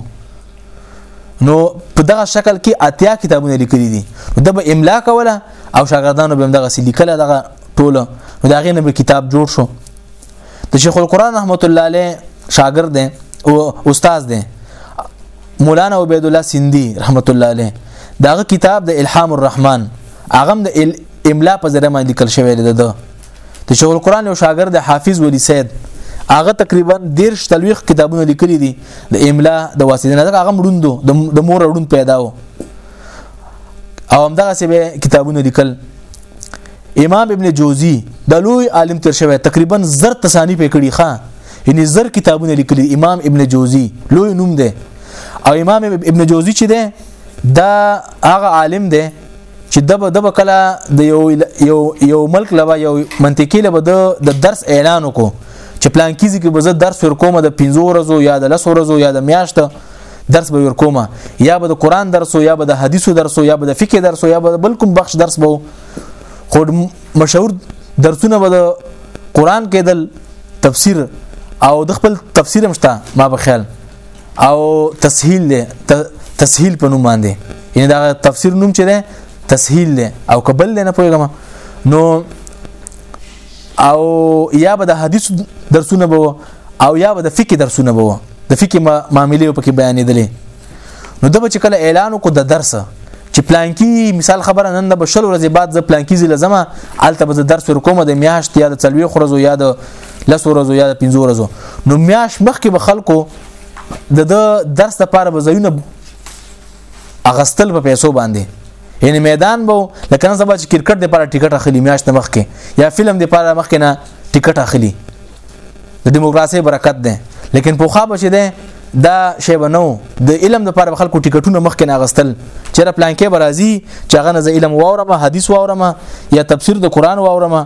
نو په دغه شکل کې اتیا کتابونه لیکلي دي د به املا کوله او شاګردانو به دغه سې لیکله دغه ټوله نو دغه نه به کتاب جوړ شو د شیخ القرآن رحمت الله علیه شاګرد دی او استاد دی مولانا عبید الله سیندی رحمت الله علیه داغه کتاب د الهام الرحمن هغه د املا په ذریعہ باندې لیکل شوی دی د د شیخ القرآن یو شاګرد حافظ ولی سید هغه تقریبا ډیر شتلويخ کتابونه لیکلي دي د املا د واسطې نه هغه مړوندو د مور وړوند پیدا و او همدغه څه به کتابونه لیکل امام ابن جوزی د لوی عالم تر شوی تقریبا زر تصانیف کړي ښا یعنی زر کتابونه لیکلي امام ابن جوزی لوی نوم دی او امام ابن جوزی چې دی دا هغه عالم دی چې دبه دبه کله د یو یو یو ملک لبا یو منطقي لبا د درس اعلان وکړو چې پلان کیږي کې به زه درس ورکوم د 15 ورځو یا د 10 ورځو یا د میاشتو درس به ورکوم یا به د قران درس یا به د حدیثو درس یا به د فقه درس یا به بلکم بخش درس به خو مشهور درسونه به د قران کېدل تفسیر او د خپل تفسیر مشته ما په خیال او تسهیل دی تسهیل په نوم باندې یعنی دا تفسیر نوم چې دی تسهیل دی او قبل دی نه پوهیږم نو او یا به د حدیث درسونه به او یا به د فقې درسونه به د فقې معاملې په کې بیانېدلې نو د بچ کله اعلان کو د درس چې پلانکی مثال خبره نن د بشل ورځې بعد ز پلانکی زله زما الته به درس ورکوم د میاشت یا د تلوي خرزو یا د لس ورځو یا د پنځو ورځو نو میاش مخکې به خلکو د د درس لپاره به زینب اغستل په پیسو باندې یعنی میدان بو لکه نن سبا چې کرکټ لپاره ټیکټ اخلي میاشت مخکې یا فلم لپاره مخکې نه ټیکټ اخلي د دیموکراسي برکت ده لیکن په خوا بچی ده دا شی بنو د علم د لپاره خلکو ټیکټونه مخکې نه غستل چې را پلان کې برازي چې هغه نه علم واورم حدیث واورم یا تفسیر د قران واورم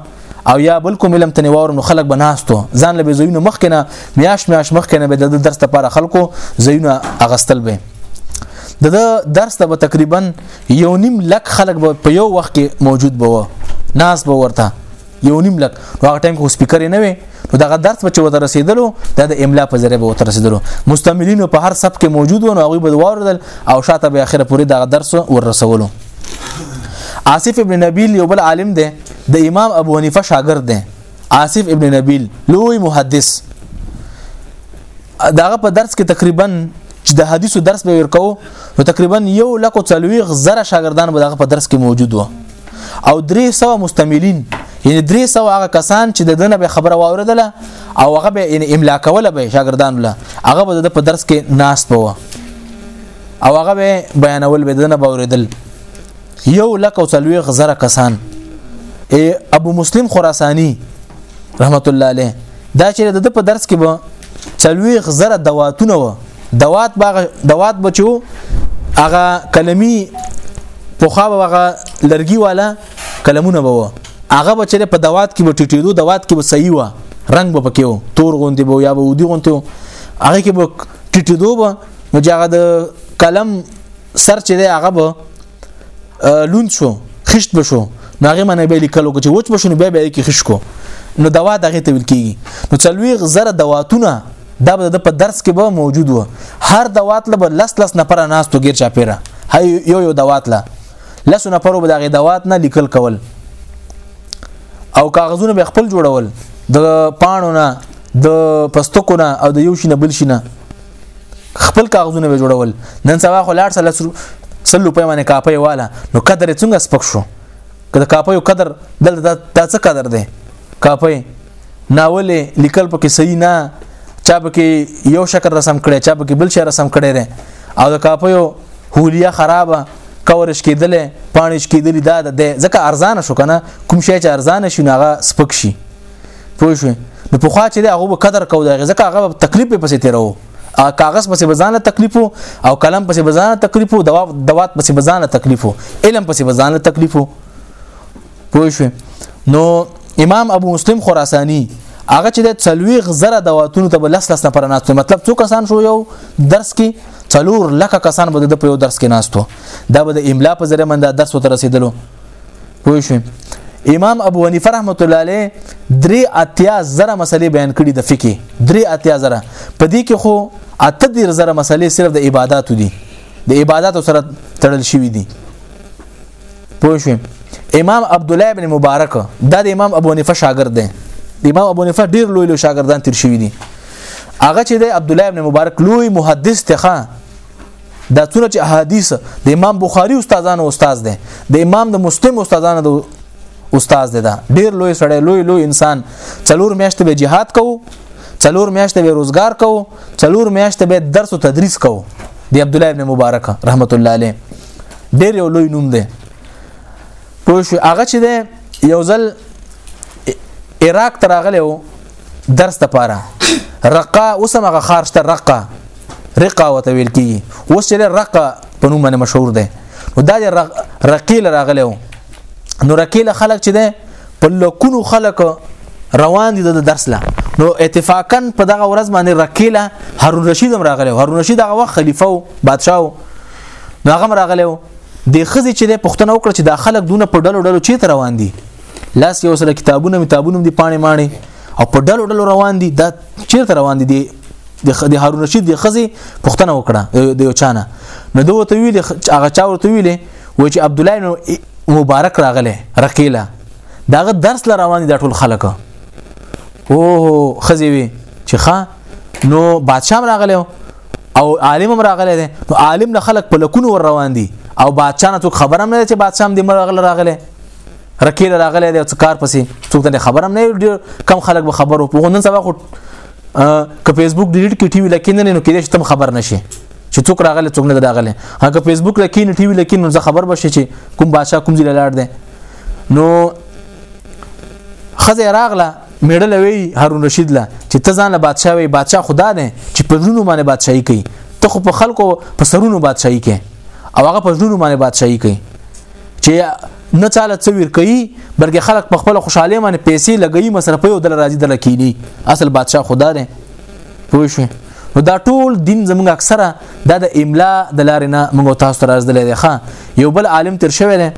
او یا بل کوم علم تنه واورم نو خلک بناستو ځان له زینو مخکې نه میاش میاش مخکې نه به د درس لپاره خلکو زینو اغستل به د درس ته تقریبا یو نیم لک خلک په یو وخت کې موجود بوه ناس به ورته یو نیم لک نو هغه ټایم کې سپیکر نه وي نو دغه درس بچ وته رسیدلو دا د املا په ذریعہ وته رسیدلو مستملین په هر صف کې موجود ونه هغه به واردل او شاته به اخره پوری دغه درس ور رسولو آصف ابن نبیل یو بل عالم دی د امام ابو حنیفه شاګرد دی آصف ابن نبیل لوی محدث داغه په درس کې تقریبا چې د حدیثو درس به ورکو نو تقریبا یو لکو څلويغ زره شاګردان به دغه په درس کې موجود وو او درې سو مستملین یعنی درې سو هغه کسان چې د دنه به خبره واوردله او هغه به یعنی املا کوله به شاګردان له هغه به د په درس کې ناس پوه او هغه به بیانول به دنه باوردل یو لک او سلوی غزره کسان ای ابو مسلم خراسانی رحمت الله علیه دا چې د په درس کې به سلوی غزره دواتونه و دوات باغ دوات بچو هغه کلمی پوخا به هغه لرګي والا کلمونه به و هغه به چې په دوات کې به ټټېدو دوات کې به صحیح و رنگ به پکې و تور غوندې به یا به ودی غوندې و هغه کې به ټټېدو به نو چې هغه د قلم سر چې دی هغه به لوند شو خشت به شو نو هغه منه به لیکلو چې وچ به شو نو بیا به کې خش کو نو دوا دغه ته ویل کیږي نو څلوي غزره دواتونه دا به د په درس کې به موجود و هر دوات له لس لس نفر ناستو غیر چاپیرا هي یو یو دوات له لس نفر به دغه دوات نه لیکل کول او کاغذونه به خپل جوړول د پانو نه د پستکو نه او د یو شینه بل شینه خپل کاغذونه به جوړول نن سبا خو لاړ سره سلو په باندې کاپي والا نو قدر څنګه سپک شو کله کاپي قدر دلته دا څه قدر دی کاپي ناول لیکل پکې صحیح نه چا پکې یو شکل رسم کړي چا پکې بل شی رسم کړي او د کاپیو هولیا خرابه کورش کېدلې پانش کېدلې دا د ځکه ارزان شو کنه کوم شی چې ارزان شي ناغه سپک شي پوه شو نو په خوا چې هغه به قدر کو دا ځکه هغه تکلیف په پسې تیرو کاغذ پسې بزانه تکلیف او قلم پسې بزانه تکلیف او دوا دوات پسې بزانه تکلیف علم پسې بزانه تکلیف پوه شو نو امام ابو مسلم خراسانی هغه چې د څلويغ زره دواتونو ته لس لس نه پر ناستو مطلب څو کسان شو یو درس کې څلور لکه کسان به د په یو درس کې ناستو دا به د املا په ذریعہ من دا درس ته رسیدلو پوه شو امام ابو حنیفه رحمت الله علیه درې اتیا زره مسلې بیان کړي د فقې درې اتیا زره په دې کې خو اته دې زره مسلې صرف د عبادت دي د عبادت سره تړل شوې دي پوه شو امام عبد الله ابن مبارک دا د امام ابو حنیفه شاګرد دی د امام ابو حنیفه ډیر لوی لوی شاګردان تیر شوی دي هغه چې د عبد الله ابن مبارک لوی محدث تخا دا څونه چې احادیث د امام بخاری استادانو استاد دی د امام د مسلم استادانو د استاد دی دا ډیر لوی سړی لوی لوی انسان څلور میاشتې به jihad کوو څلور میاشتې به روزګار کوو څلور میاشتې به درس او تدریس کوو دی عبد الله ابن مبارک رحمت الله علیه ډیر یو لوی نوم دی پوه شو هغه چې دی یو ځل عراق ته راغلی و درس ته پاره رقا اوس هم هغه ښار شته رقا رقا ورته ویل کېږي اوس چې رقا په نوم باندې مشهور دی نو دا رقیل راغلی و نو رقیل خلک چې دی په لکونو خلک روان دي د درس لا نو اتفاقا په دغه ورځ باندې رکیله هارون رشید هم راغلی هارون رشید هغه وخت خلیفہ او بادشاه نو هغه راغلی و د خزي چې د پښتنه وکړه چې د خلک دونه په ډلو ډلو چیرته روان دي لاس یو سره کتابونه کتابونه دي پاڼې ماڼې او په ډلو ډلو روان دي دا چیرته روان دي د هارون رشید د خزي پښتنه وکړه د یو چانه نو دوی ته ویل هغه چا ورته ویل و چې عبد الله مبارک راغله رقیله داغه درس لروان دي د ټول خلک او خزي وي چې ښا نو بادشاہ راغلی او عالم هم راغلی دی نو عالم نه خلک په لکونو ور روان دي او بادشاہ نه څوک خبر هم نه چې بادشاہ هم دې مرغله راغلی رکیل راغلی دی څکار پسې څوک ته خبر هم نه ډیر کم خلک به خبرو په نن سبا خو که فیسبوک ډیلیټ کړي ټي وي لکه نه نو کېدې چې تم خبر نشي چې څوک راغلی څوک نه راغلی هغه فیسبوک لکه نه ټي وي لکه نو خبر بشي چې کوم بادشاہ کوم ځای لاړ دی نو خزه راغله میړه لوي هارون رشید لا چې ته ځان له بادشاه وي بادشاه خدا نه چې په ژوند باندې بادشاہي کوي ته خو په خلکو په سرونو بادشاہي کوي او هغه په ژوند باندې بادشاہي کوي چې نه چاله څویر کوي بلکې خلک په خپل خوشاله باندې پیسې لګي مصرفي او دل راځي دل کینی اصل بادشاه خدا نه پوه شو نو دا ټول دین زموږ اکثره دا د املا د لارې نه موږ تاسو ته راځدلې دی ښا یو بل عالم تر شوی دی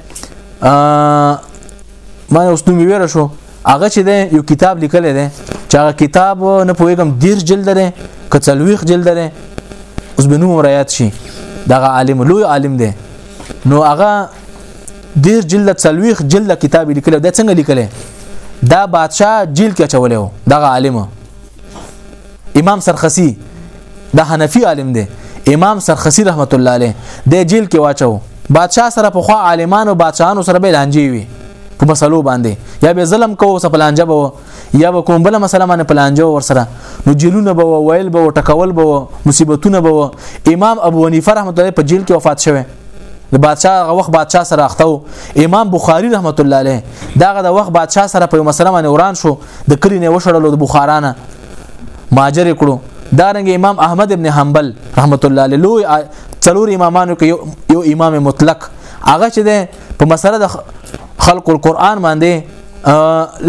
ما اوس نوم ویره شو هغه چې ده یو کتاب لیکلی دی چې هغه کتاب نه پوهېږم دیر جلد دی که څلوېښ جلد دی اوس به نوم رایاد شي دغه عالم لوی عالم دی نو هغه دیر جلد څلوېښ جلد کتاب لیکلی دی څنګه لیکلی دا بادشاه جیل کې اچولی و دغه عالم امام سرخسی د حنفي عالم دی امام سرخسی رحمت الله علیه د جیل کې واچو بادشاه سره په خوا عالمانو بادشاهانو سره به لانجی وي په مسلو باندې یا به ظلم کوو سپلانجه به یا به کوم بل مسله باندې پلانجه ور سره نو جیلونه به ویل به ټکول به مصیبتونه به امام ابو حنیفه رحمت الله په جیل کې وفات شوه د بادشاه هغه وخت بادشاه سره اختو امام بخاری رحمت الله علیه داغه د وخت بادشاه سره په مسله باندې وران شو د کلی نه وشړلو د بخارانه ماجر کړو دارنګ امام احمد ابن حنبل رحمت الله علیه لوی څلور امامانو کې یو امام مطلق هغه چې ده په مسله د خلق القرآن باندې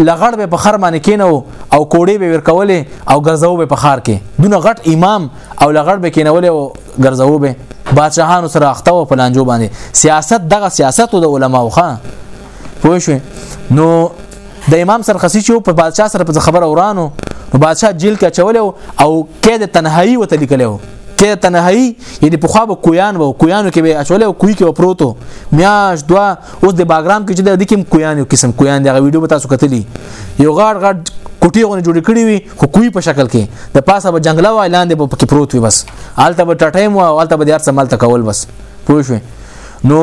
لغړ به په خر باندې کینو او کوړې به ورکولې او ګرځاو به په خار کې دونه غټ امام او لغړ به کینولې او ګرځاو به بادشاهانو سره اخته او پلانجو باندې سیاست دغه سیاست د علماو ښا پوه شو نو د امام سرخسی چې په بادشاه سره په خبر اورانو نو بادشاه جیل کې چول او قید تنهایی وته لیکلو کې تنهایی یعنی په خو به کویان وو کویانو کې به اچول او کوی کې پروتو میاش دوا اوس د باګرام کې چې د دکم کویانو قسم کویان دغه ویډیو به تاسو کتلی یو غاړ غاړ کوټي غو جوړ کړی وي خو کوی په شکل کې د پاسه به جنگلا و اعلان دی په کې پروت وي بس آلته به ټټایم و آلته به د هر څه مال تکول بس پوه شو نو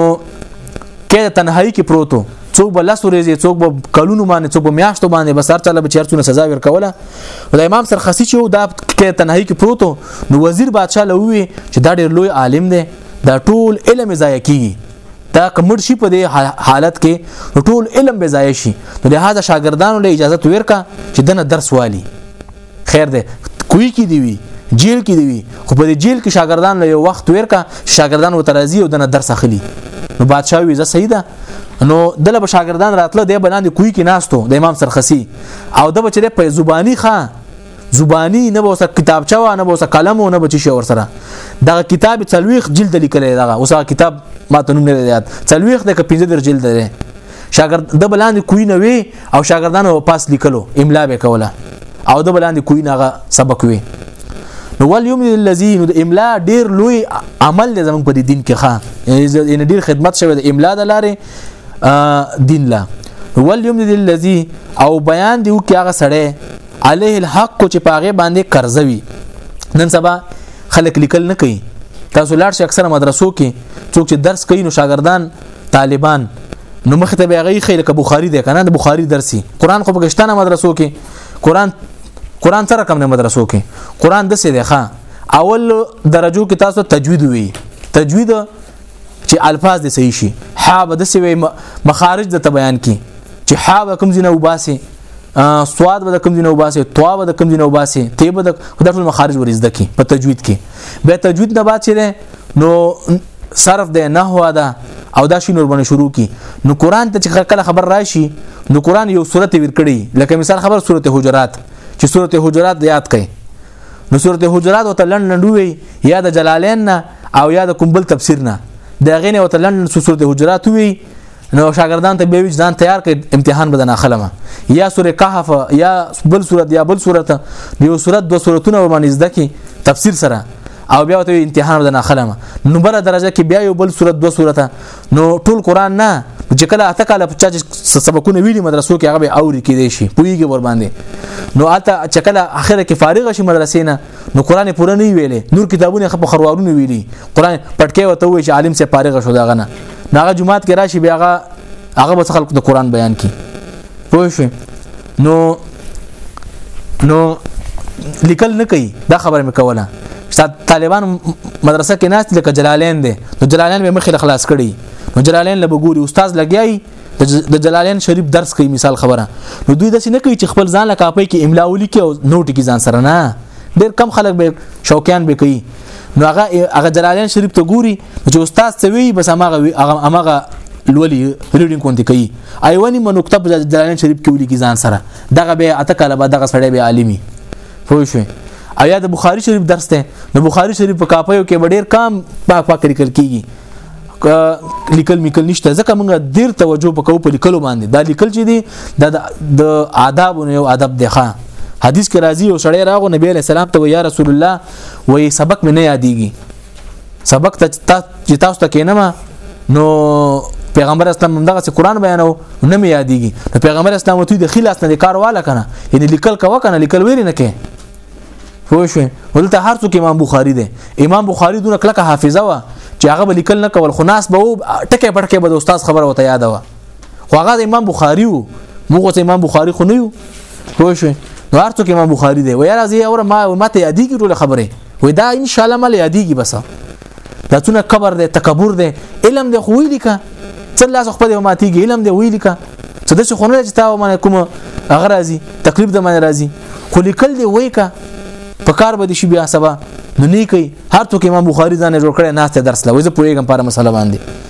کې تنهایی کې پروتو څوک به لس ورځې څوک به کلونو باندې څوک به میاشتو باندې به سر چاله به چرچونه سزا ورکوله د امام سر خسی چې دا کې تنهایی کې پروتو نو وزیر بادشاہ لوي چې دا ډېر لوی عالم دی دا ټول علم ضایع کیږي دا کمر شي په دې حالت کې ټول علم به ضایع شي نو لهدا شاګردانو له اجازه ورکا چې دنه درس والی خیر دی کوی کې دی وی جیل کې دی وی خو په جیل کې شاګردان له یو وخت ورکا شاګردان و ترازی او دنه درس اخلي نو بادشاہ وی زه صحیح ده نو دله به شاګردان راتله دی بلاندې کوی کې ناستو د امام سرخسی او د بچره په زبانی خان زبانی نه به وسه کتابچه و نه به وسه قلم و نه به چی ور سره دا کتاب تلويخ جلد لیکل دا اوسه کتاب ما ته نوم نه یاد تلويخ د 15 جلد دی شاګرد د بلاندې کوی نه وي او شاګردانو پاس لیکلو املا به کوله او د بلاندې کوی نه سبق وي نو ولیم الذین د املا ډیر لوی عمل دی زموږ په دین کې ښه یعنی ډیر خدمت شوی د املا د لارې دین لا ولیم الذی او بیان دیو کې هغه سړی علیه الحق چې پاغه باندې قرضوي نن سبا خلک لیکل نه کوي تاسو لاړ شئ اکثره مدرسو کې څوک چې درس کوي نو شاګردان طالبان نو مخ ته به غي خیر ک بخاری ده کنه د بخاری درسي قران خو بغشتنه مدرسو کې قران قران سره کوم نه مدرسو کې قران د سې ده ښا اول درجو کې تاسو تجوید وی تجوید چې الفاظ د صحیح شي ح به د سې مخارج د بیان کې چې ح به کوم ځنه وباسي سواد به د کوم ځنه وباسي طوا به د کوم ځنه وباسي تی به د خدای ټول مخارج ورزده کې په تجوید کې به تجوید نه باسي نو صرف ده نحو ده او دا شی نور باندې شروع کی نو قران ته چې کله خبر راشي نو قران یو سورته ورکړي لکه مثال خبر سورته حجرات چې سورته حجرات یاد کړي نو سورته حجرات او تلن لندوي یا د جلالین نه او یا د کومبل تفسیر نه دا غینه او تلن سورته حجرات وی نو شاګردان ته به وجدان تیار کړي امتحان به نه خلمه یا سوره کهف یا بل سوره یا بل سوره ته یو سوره دو سورتونه باندې زده کی تفسیر سره او بیا ته امتحان به نه خلمه نو بل درجه کې بیا یو بل سوره دو سوره ته نو ټول قران نه چې کله اته کاله په چا سبقونه ویلي مدرسو کې هغه به اوري کې دي شي پویږي ور باندې نو اته چې کله اخره کې فارغ شي مدرسې نه نو قران پوره نه ویلې نور کتابونه خپ خروارونه ویلي قران پټکې وته وی چې عالم سه فارغ شو داغه نه ناغه جمعات کې راشي بیا هغه هغه بس خلق د قران بیان کی پوه شو نو نو لیکل نه کوي دا خبره مې کوله طالبان مدرسه کې ناست لکه جلالین دي نو جلالین به مخې خلاص کړي نو جلالین له بګوري استاد لګیای د جلالین شریف درس کوي مثال خبره نو دوی داسې نه کوي چې خپل ځان له کاپي کې املا ولیکي او نوټ کې ځان سره نه ډېر کم خلک به شوقیان به کوي نو هغه هغه جلالین شریف ته ګوري چې استاد څه وی بس هغه هغه لولي ریډینګ کوونتی کوي ایوانی منوکته په جلالین شریف کې ولیکي ځان سره دغه به اته کاله بعد دغه سړی به عالمي پوه شئ او یا د بخاری شریف درس ته د بخاری شریف په کاپیو کې ډېر کم پاک پاک لیکل کیږي لیکل میکل نشته ځکه موږ ډیر توجه وکاو په لیکلو باندې دا لیکل چې دي د آداب یو ادب دی ښا حدیث کې راځي یو سړی راغو نبی علی السلام ته یا رسول الله وې سبق مې نه یادېږي سبق ته چې تاسو ته کینم نو پیغمبر اسلام دغه څه قران بیانو نه مې یادېږي نو پیغمبر اسلام ته د خلاص نه کار واله کنه یعنی لیکل کوا کنه لیکل ویری نه کې پوه شو ولته هر څوک امام بخاری دی امام بخاری دونه کلکه حافظه و چې هغه به لیکل نه کول خو ناس به ټکه پټکه به د استاد خبره وته یاد و خو هغه د امام بخاری وو موږ امام بخاری خو نه یو پوه شو نو هر څوک امام بخاری دی وای راځي اور ما ماته یادېږي ټول خبره وای دا ان شاء الله مال یادېږي بس دا څونه کبر دی تکبر دی علم دی خو وی لیکه څل لاس خپل ماتیږي علم دی وی لیکه څه د څه خونه چې تاسو باندې کوم هغه راځي تکلیف د باندې راځي خو لیکل دی وای کا په کار به دي شي بیا سبا نو نه کوي هر څوک امام بخاری ځان جوړ کړي نه ته درس لوي زه پوهیږم پر مسله باندې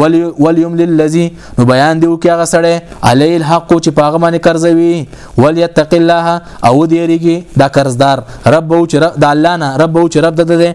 ولی ولیم للذی نو بیان دیو کې هغه سړی علی الحق چې پاغه باندې قرضوي ولیتق الله او دیریږي دا قرضدار رب او چې د الله نه رب او چې رب د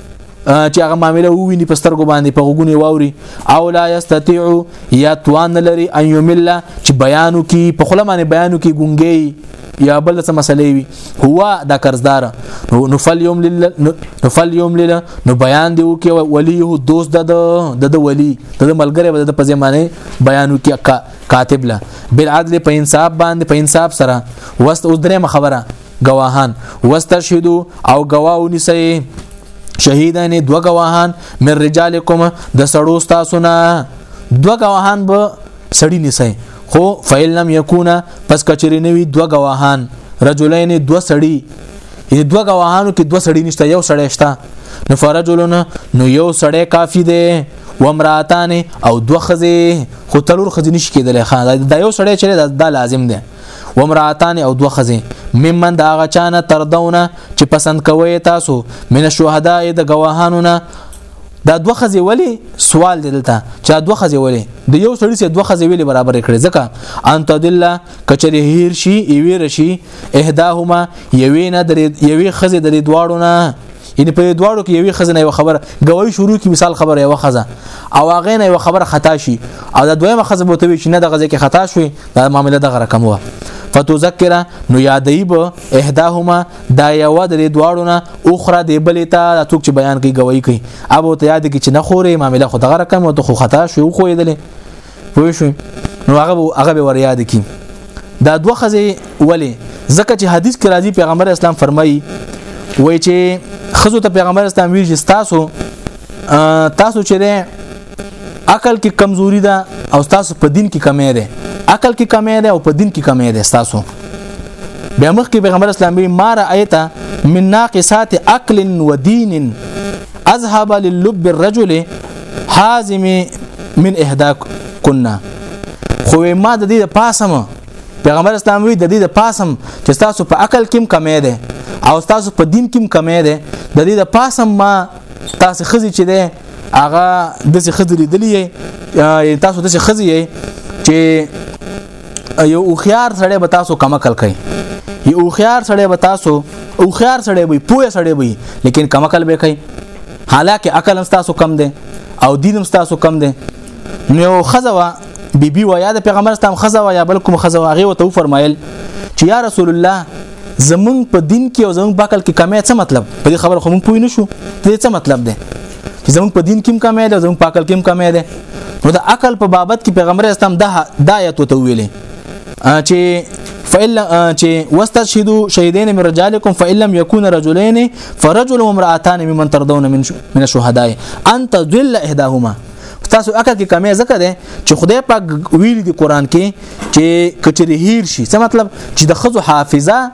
چې هغه معامله وویني په سترګو باندې په غوګونی واوري او لا یستطيع یا توان لري ان یمل چې بیانو کې په خله باندې بیانو کې ګونګي یا بل څه مسلې وي هو دا قرضدار نو فل یوم لل نو فل یوم لل نو بیان دی او کې ولی هو دوست د د ولی د ملګری د په ځمانه بیانو کې کاتب له بل عدل په انصاف باندې په انصاف سره وست اوس درې خبره گواهان واستشهدوا او گواه ونیسئ شهیدان دو گواهان من رجالکم د سړو تاسو نه دو گواهان به سړی نیسئ خو فیل لم یکونا پس کچری نوی دو گواهان رجلین دو سړی یعنی دو گواهانو کې دو سړی نشته یو سړی شته نو فرجلون نو یو سړی کافی دی و امراتان او دو خزه خو تلور خزه نشي کېدلی خان دا یو سړی چې دا لازم دی ومراتان او دوه خزه ممن دا غچانه تردونه چې پسند کوي تاسو من شهدا د گواهانو نه دا دوه خزه ولی سوال دی دلته چې دوه خزه ولی د یو سړي سره دوه خزه ویلې برابر کړي ځکه انت دله کچری هیر شي ایوی رشي اهداهما یوی نه درې یوی خزه درې دواړو نه یعنی په دواړو کې یوې خزنه یو خبره غوي شروع کی مثال خبره یو خزه او هغه نه یو خبره خطا شي او دا دویمه خزه بوته وي چې نه د غزه کې خطا شوي دا معاملې د غره کم و فتذکر نو یادای به احداهما دا یو د دواړو نه اخرى دی بلې ته څوک چې بیان کوي غوي کوي ابو ته یاد کی چې نه خورې معاملې خو د غره کم و ته خو خطا شو خو یې دلې پوه شو نو هغه هغه به ور یاد کی دا دوه خزه ولی ځکه چې حدیث کې راځي پیغمبر اسلام فرمایي وای چې خزو ته پیغمبر اسلام ویل چې تاسو تاسو چې ده عقل کې کمزوري ده او تاسو په دین کې کمی ده عقل کې کمی ده او په دین کې کمی ده تاسو بیا مخ کې پیغمبر اسلام به ما رايته من ناقصات عقل و دين اذهب للب الرجل حازمي من احدا كنا خو ما د دې د پاسمه پیغمبر اسلام وی د دې د پاسم چې تاسو په عقل کې کمې ده او تاسو په دین کې کمې ده د دې د پاسم ما تاسو خزي چې ده هغه د څه خزي لیدلې تاسو د څه خزي چې یو اوخيار سړی به تاسو کم عقل کوي یو اوخيار سړی به تاسو اوخيار سړی وي پوهه سړی وي لیکن کم عقل به کوي حالکه عقل هم تاسو کم دی او دین هم تاسو کم دی نو خزوا بی بی و یا د پیغمبر ستام خزوا یا بل کوم خزوا هغه وته فرمایل چې یا رسول الله زمون په دین کې او زمون بکل کې کمی څه مطلب په دې خبره خو مونږ پوه نه شو دې څه مطلب دی چې زمون په دین کې کمی دی زمون په عقل کې کمی دی نو د عقل په بابت کې پیغمبر اسلام د دایت وته ویلې چې فإلا چې واستشهدوا شهیدین من رجالکم فإن لم يكون رجلین فرجل وامراتان ممن ترضون من من الشهداء انت ذل احداهما تاسو اکر کې کمی زکه ده چې خدای پاک ویل دی قران کې چې کچری هیر شي څه مطلب چې د خزو حافظه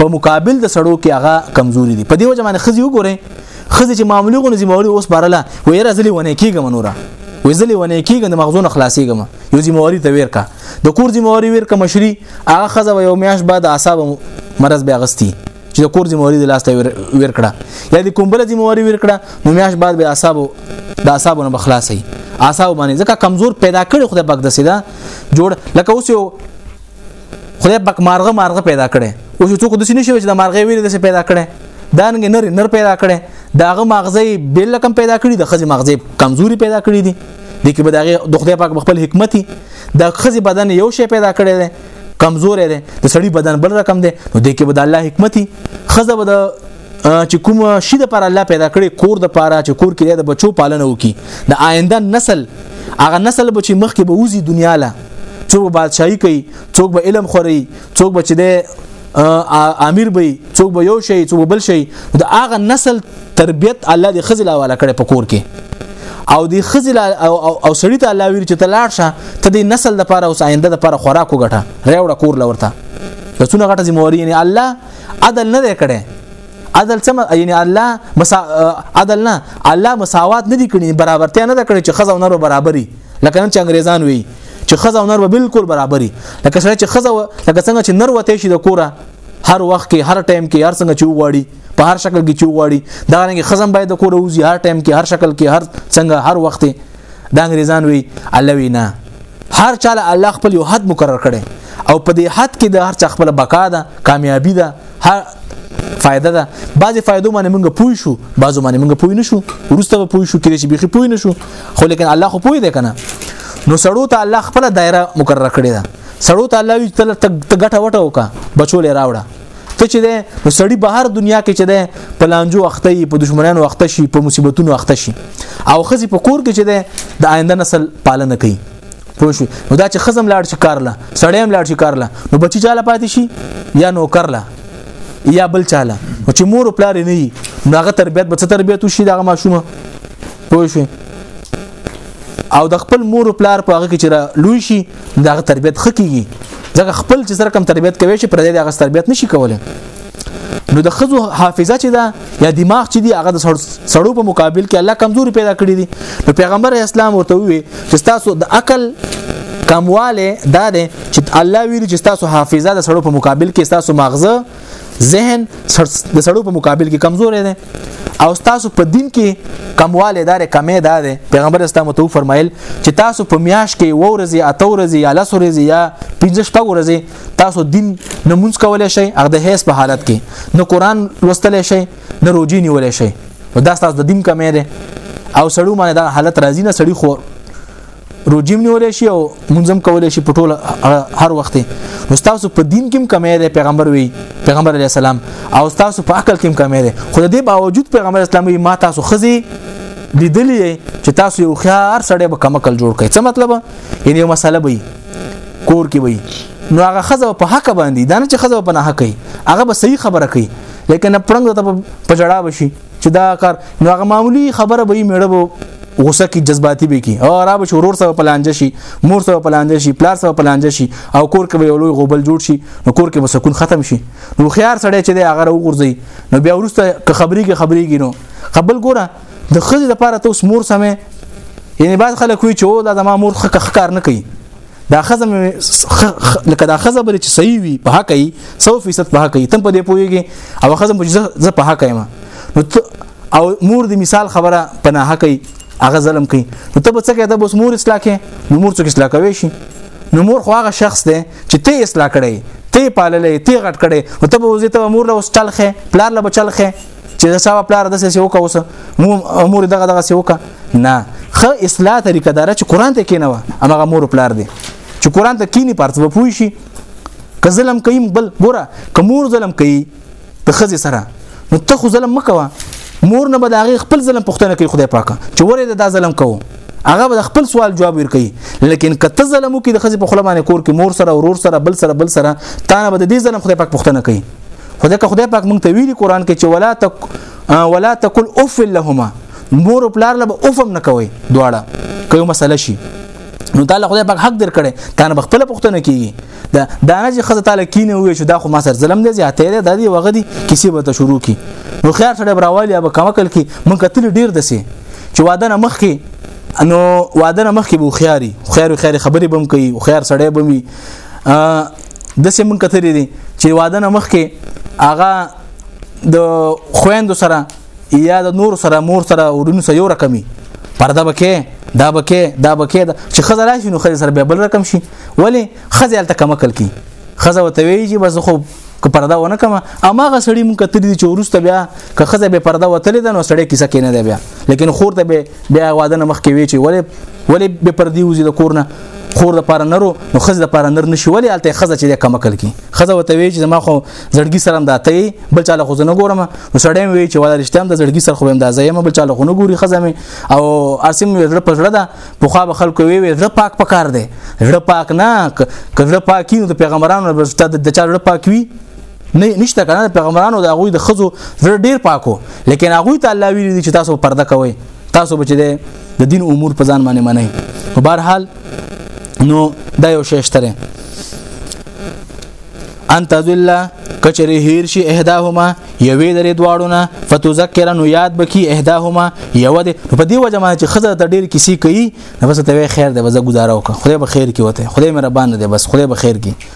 په مقابل د سړو کې هغه کمزوري دي په دې وجه باندې خزي وګوره خزي چې معاملې غو نزي موري اوس بارله وې راځلې ونه کېږم نورا وې ځلې ونه کېږم د مغزون خلاصېږم یو ذمہواری ته ورکا د کور ذمہواری ورکا مشري هغه خزه یو میاش بعد اعصاب مرز بیا غستی چې د کور ذمہواری د لاس ته ویر کړه یا د کومبل ذمہواری ویر کړه نو میاش بعد به اعصابو د اعصابو نه بخلاصي اعصاب باندې ځکه کمزور پیدا کړي خدای پاک د سیدا جوړ لکه اوس یو خدای پاک مارغه مارغه پیدا کړي او چې څوک د سینې شوی چې د مارغه ویل د پیدا کړي دانګ نر نر پیدا کړي داغه مغزي بل کم پیدا کړي د خزي مغزي کمزوري پیدا کړي دي د کې به دغه د خدای پاک خپل حکمتي د خزي بدن یو شی پیدا کړي کمزورې ده د سړی بدن بل رقم ده نو د کې به د الله حکمتي خزه به د چې کوم شي د پر الله پیدا کړي کور د پاره چې کور کې د بچو پالنه وکي د آینده نسل هغه نسل به چې مخکې به وزي دنیا له څوک بادشاہي کوي څوک به علم خوري څوک به چې د امیر به څوک به یو شي څوک بل شي د هغه نسل تربيت الله دې خزل حواله کړي په کور کې او دې خزل او او سړی ته الله ویل چې تلاړ شه ته دې نسل د پاره او آینده د پاره خوراک وګټه ریوړه کور لورته رسونه غټه ذمہواری نه الله عدل نه کړي عدل سم یعنی الله مسا عدل نه الله مساوات نه دي کړی برابرتیا نه کړی چې خزه ونرو برابرۍ لکه نن چې انګريزان وي چې خزه او نر به بالکل برابرۍ لکه سره چې خزه لکه څنګه چې نر وته شي د کوره هر وخت کې هر ټایم کې هر څنګه چې وغواړي په هر شکل کې چې وغواړي دا رنګ خزم باید کور وځي هر ټایم کې هر شکل کې هر څنګه هر وخت دا انګریزان وی الله وینا هر چاله الله خپل یو حد مقرر کړي او په دې حد کې د هر څه خپل بقا ده کامیابی ده هر فائدہ ده بعضی فائدو باندې موږ پوي شو بعضو باندې موږ پوي نشو ورسته به پوي شو کې چې بيخي پوي نشو خو لیکن الله خو پوي دی کنه نو سړو ته الله خپل دایره مقرره کړی ده سړو ته الله وی ته ګټه وټه وکا بچو لې راوړه ته چې ده نو سړی بهر دنیا کې چې ده په لانجو اخته په دشمنانو اخته شي په مصیبتونو اخته شي او خزي په کور کې چې ده د آینده نسل پالنه کوي پوه شو نو دا چې خزم لاړ شي کارله سړی هم لاړ شي کارله نو بچی چاله پاتې شي یا نو کرله یا بل چاله او چې مور او پلار نه وي نو هغه تربيت به څه تربيت وشي دغه ماشومه پوه شو او د خپل مور او پلار په هغه کې چې لوی شي دا غ تربيت خکېږي ځکه خپل چې سره کم تربيت کوي چې پر دې دا غ تربيت نشي کولای نو د خزو حافظه چې دا یا دماغ چې دی هغه د سړو په مقابل کې الله کمزوري پیدا کړی دي نو پیغمبر اسلام ورته وی چې تاسو د عقل کمواله دا ده چې الله ویل چې تاسو حافظه د سړو په مقابل کې تاسو مغزه ذهن د سړو په مقابل کې کمزورې ده او تاسو په دین کې کمواله دار کمې ده ده پیغمبر اسلام تو فرمایل چې تاسو په میاش کې وورځي اتورځي یا لسورځي یا پنځه شپږ ورځي تاسو دین نه مونږ کولای شي هغه د هیڅ په حالت کې نه قران لوستل شي نه روزي نیول شي دا تاسو د دین کمې ده او سړو باندې دا حالت راځي نه سړی خو روجیم نیول شي او منظم کول شي په ټول هر وخت نو تاسو په دین کې کمې ده پیغمبر وی پیغمبر علی السلام او تاسو په عقل کې کمې ده خو دې باوجود پیغمبر اسلام وی ما تاسو خزي لیدلې چې تاسو یو خيار سړی به کم کل جوړ کړئ څه مطلب یعنی یو مسله به کور کې وي نو هغه خزه په حق باندې دا نه چې خزه په نه حق کوي هغه به صحیح خبره کوي لیکن پرنګ ته په جړا بشي چې دا کار نو هغه معمولی خبره به یې میړه به غوسه کې جذباتي به کې او را به شورور سره پلانجه شي مور سره پلانجه شي پلار سره پلانجه شي او کور کې به یو لوی غوبل جوړ شي نو کور کې به سکون ختم شي نو خيار سړی چې دا هغه وګرځي نو بیا ورسته که خبري کې خبري کې نو خپل ګوره د خځې لپاره ته اوس مور سمې یعنی بعض خلک وی چې او دا د ما مور خکه خکار نه کوي دا خزه لکه دا خزه بل چې صحیح وي په حق یې 100% په حق یې تم په دې پويږي او خزه مجزه ز په حق یم نو او مور دی مثال خبره په نه حق یې هغه ظلم کوي نو ته به څه کوي دا بس مور اصلاح کوي نو مور څوک اصلاح کوي شي نو مور خو هغه شخص دی چې ته اصلاح کړي ته پاللې ته غټ کړي نو ته به وزې ته مور له وسټلخه پلار له بچلخه چې دا سبا پلار د څه وکا اوس مو امور دغه دغه څه وکا نه خو اصلاح طریقه دار چې قران ته کینه و هغه مور پلار دی چې قران ته کینی پرڅ به پوي شي که ظلم کوي بل ګوره که مور ظلم کوي د خزي سره نو ته خو ظلم مکوه مور نه به د هغې خپل ظلم پوښتنه کوي خدای پاکه چې ولې دا ظلم کوو هغه به خپل سوال جواب ورکړي لکه کته ظلم وکي د خزي په خله باندې کور کې مور سره ورور سره بل سره بل سره تا نه به د دې ظلم خدای پاک پوښتنه کوي خو ځکه خدای پاک مونږ ته ویلي قران کې چې ولا تک ولا تکل اف لهما مور او پلار له افم نه کوي دواړه کوي مسله شي نو تعالی خدای پاک حق در کړي تا نه خپل پښتنه کیږي دا دا نه چې خدای تعالی کینه وي چې دا خو ما سر ظلم دی زیاته دی د دې وغدي کسی به ته شروع کی نو خیر سره براوالي به کم کل کی مونږ کتل ډیر دسي چې واده نه مخ کې نو واده نه مخ کې بو خياري خير خير خبرې بم کوي خير سړی بمي د سیمون کترې دي چې واده نه مخکې هغه د خويندو سره یا د نور سره مور سره ورونو سره یو رقمي پرده بکې دا بکې دا بکې دا چې خزه راشي نو خزه سره به بل رقم شي ولی خزه الته کم کل کی خزه وته وی چې بس خو که پرده ونه کما اما غ سړی مونږ کتر دي چې ورسته بیا که خزه به پرده وتلې ده نو سړی کیسه کینې ده بیا لیکن خور ته به بیا واده نه مخ کې وی چې ولی ولی به پردي وزي د کور نه خور د پاره نرو نو خزه د پاره نر نشي ولی الته خزه چې کم کل کی خزه وته وی چې ما خو زړګي سره داتې بل چاله خو نه ګورم نو سړی وی چې ولا رښتیا د زړګي سره خو هم دازې ما بل چاله خو نه ګوري خزه می او اسیم زړه په زړه ده په خو خلکو وی وی زړه پاک پکار دی زړه پاک نه کړه پاکي د پیغمبرانو د چا زړه پاک وی نه نشته کنه پیغمبرانو د هغه د خزو زړه ډیر پاکو لیکن هغه ته الله ویلي چې تاسو پرده کوئ تاسو بچی دی د دین امور په ځان باندې منئ په بهر حال نو دا یو شی شته ان تذل کچری هیر شي احداهما یوې درې دواړو نه فتذکر نو یاد بکی احداهما یو د په دې وجه باندې چې خزه ته ډیر کسی کوي نو بس ته خیر دی بس گزاره وکړه خدای به خیر کې وته خدای مهربان دی بس خدای به خیر کې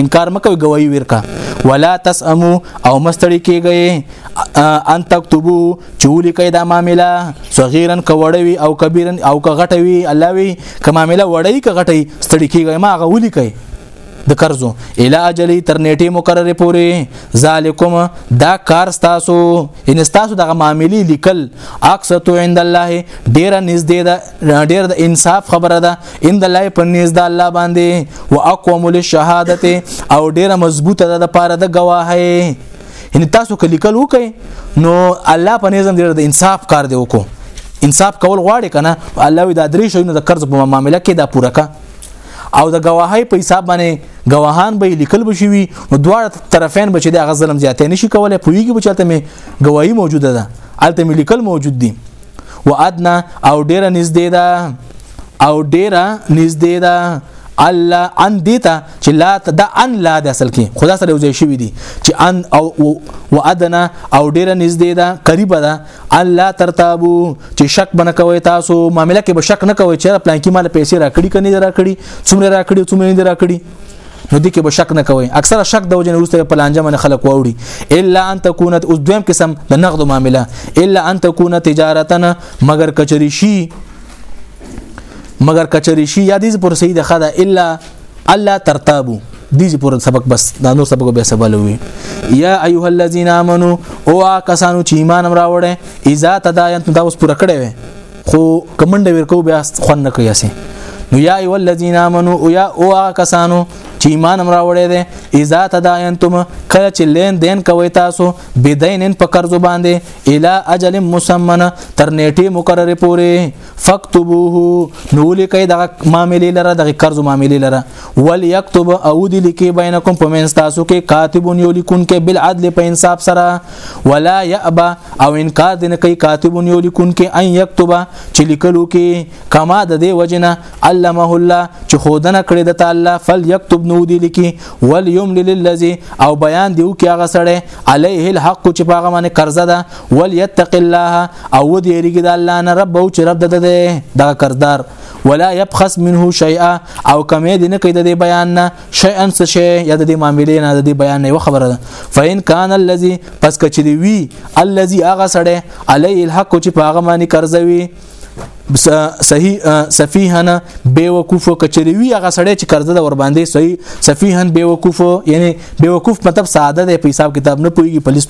انکار مکوي گواہی ورکا ولا تسمو او مستړی کیږي ان تکتبو چولی کای دا معاملہ صغیرن کوړوي او کبیرن او کغټوي الله وی کمامله وړی کغټي ستړی کیږي ما غولی کای د قرضو اله اجلی تر نیټه مقرره پوری ذالکم دا کار تاسو ان تاسو دغه معاملې لیکل اکثر تو عند الله ډیره نږدې ده ډیر د انصاف خبره ده ان د لای په نيز د الله باندې واقوم للشهادت او ډیره مضبوطه ده د پاره د گواهی ان تاسو کلی کل وکي نو الله په نيزم ډیر د انصاف کار دی وکړو انصاف کول غواړي کنه الله وی دا درې شونه د قرض په معاملې کې دا پوره کا او د گواهی په حساب باندې گواهان به لیکل بشي وي نو دواړه طرفین به چې د غزلم زیاتې نشي کولای پویږي به چاته می گواهی موجوده ده الته می لیکل موجود دي و ادنا او ډیره نږدې ده او ډیره نږدې ده الله ان دیتا چې لا تدا ان لا د اصل کې خدا سره وځي شوی دي چې ان او و ادنا او ډیره نږدې ده قریب ده الله ترتابو چې شک بنه کوي تاسو معاملې کې به شک نه کوي چې پلان کې مال پیسې راکړي کني راکړي څومره راکړي څومره نه راکړي نو دي کې به شک نه کوي اکثره شک د وجه نورسته په لانجه باندې خلک ووري الا ان تكون اوس دویم قسم د نقد معامله الا ان تكون تجارتنا مگر کچري شي مگر کچري شي یا دې پر سید خدا الا الله ترتابو دیجی پور سبق بس دا نور سبق به سبا لوي یا ایها الذین آمنو او کسانو چې ایمان امر راوړې اذا تداینتم دا اوس پوره کړې وې خو کمنډه ورکو بیا خوان نه کوي سي نو یا ای ولذین امنو او یا او کسانو چې ایمان امر وړې ده اذا تداینتم کله چې لین دین کوي تاسو بدینن په قرض باندې الی اجل مسمن تر نیټه مقرره پورې فكتبوه نو لیکي دغه معاملې لره دغه قرض معاملې لره وليكتب او دي لکي بينكم پمن تاسو کې کاتب یو لیکون کې بالعدل په انصاف سره ولا يأبا او انکار دین کوي کاتب یو لیکون کې ان يكتب چې لیکلو کې کما د دې وجنه علمه الله چې خودنه کړی د تعالی فليكتب نو دي لکي وليملل الذي او بیان دیو کې هغه سره عليه الحق چې پاغه باندې قرضه ده وليتق الله او دي رګي د الله نه رب او چې رب ده ده دا قرضدار ولا يبخس منه شيئا او کمې دې نه کوي د بیان نه شيئا څه شي یا د معاملې نه د بیان نه خبره ده فإن كان الذي پس کچري وي الذي هغه سړی علي الحق چې په هغه باندې قرضوي صحیح سفیهن بے وقوف کچری وی هغه سړی چې قرض د ور باندې صحیح سفیهن بے وقوف یعنی بے وقوف مطلب ساده دی په حساب کتاب نه پويږي پولیس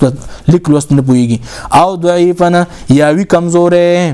لیک لوست نه پويږي او ضعیفن یا وی کمزورې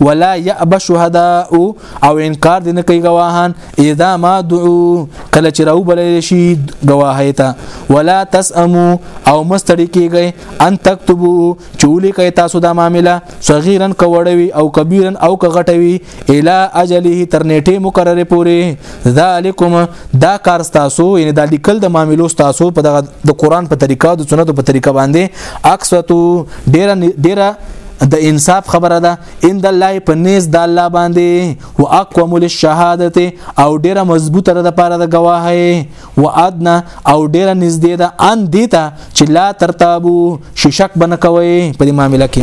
ولا يأبى شهداء او انکار دي نه کوي گواهان اذا ما دعو کله چې راو بلل شي گواهی ته ولا تسمو او مستړي کیږي ان تكتبو چولي کوي تاسو دا معاملې صغيرن کوړوي او کبيرن او کغټوي الى اجله تر نیټه مقرره پوري ذالکم دا کار تاسو یعنی دا لیکل د معاملو تاسو په د قران په طریقه د سنت په طریقه باندې اکثرتو ډیره ډیره د انصاف خبره ده ان د الله په نيز د الله باندې او اقوم للشهادت او ډیره مضبوطه ده لپاره د گواهی او ادنا او ډیره نږدې ده ان دیتا چې لا ترتابو ششک بنکوي په دې معاملې کې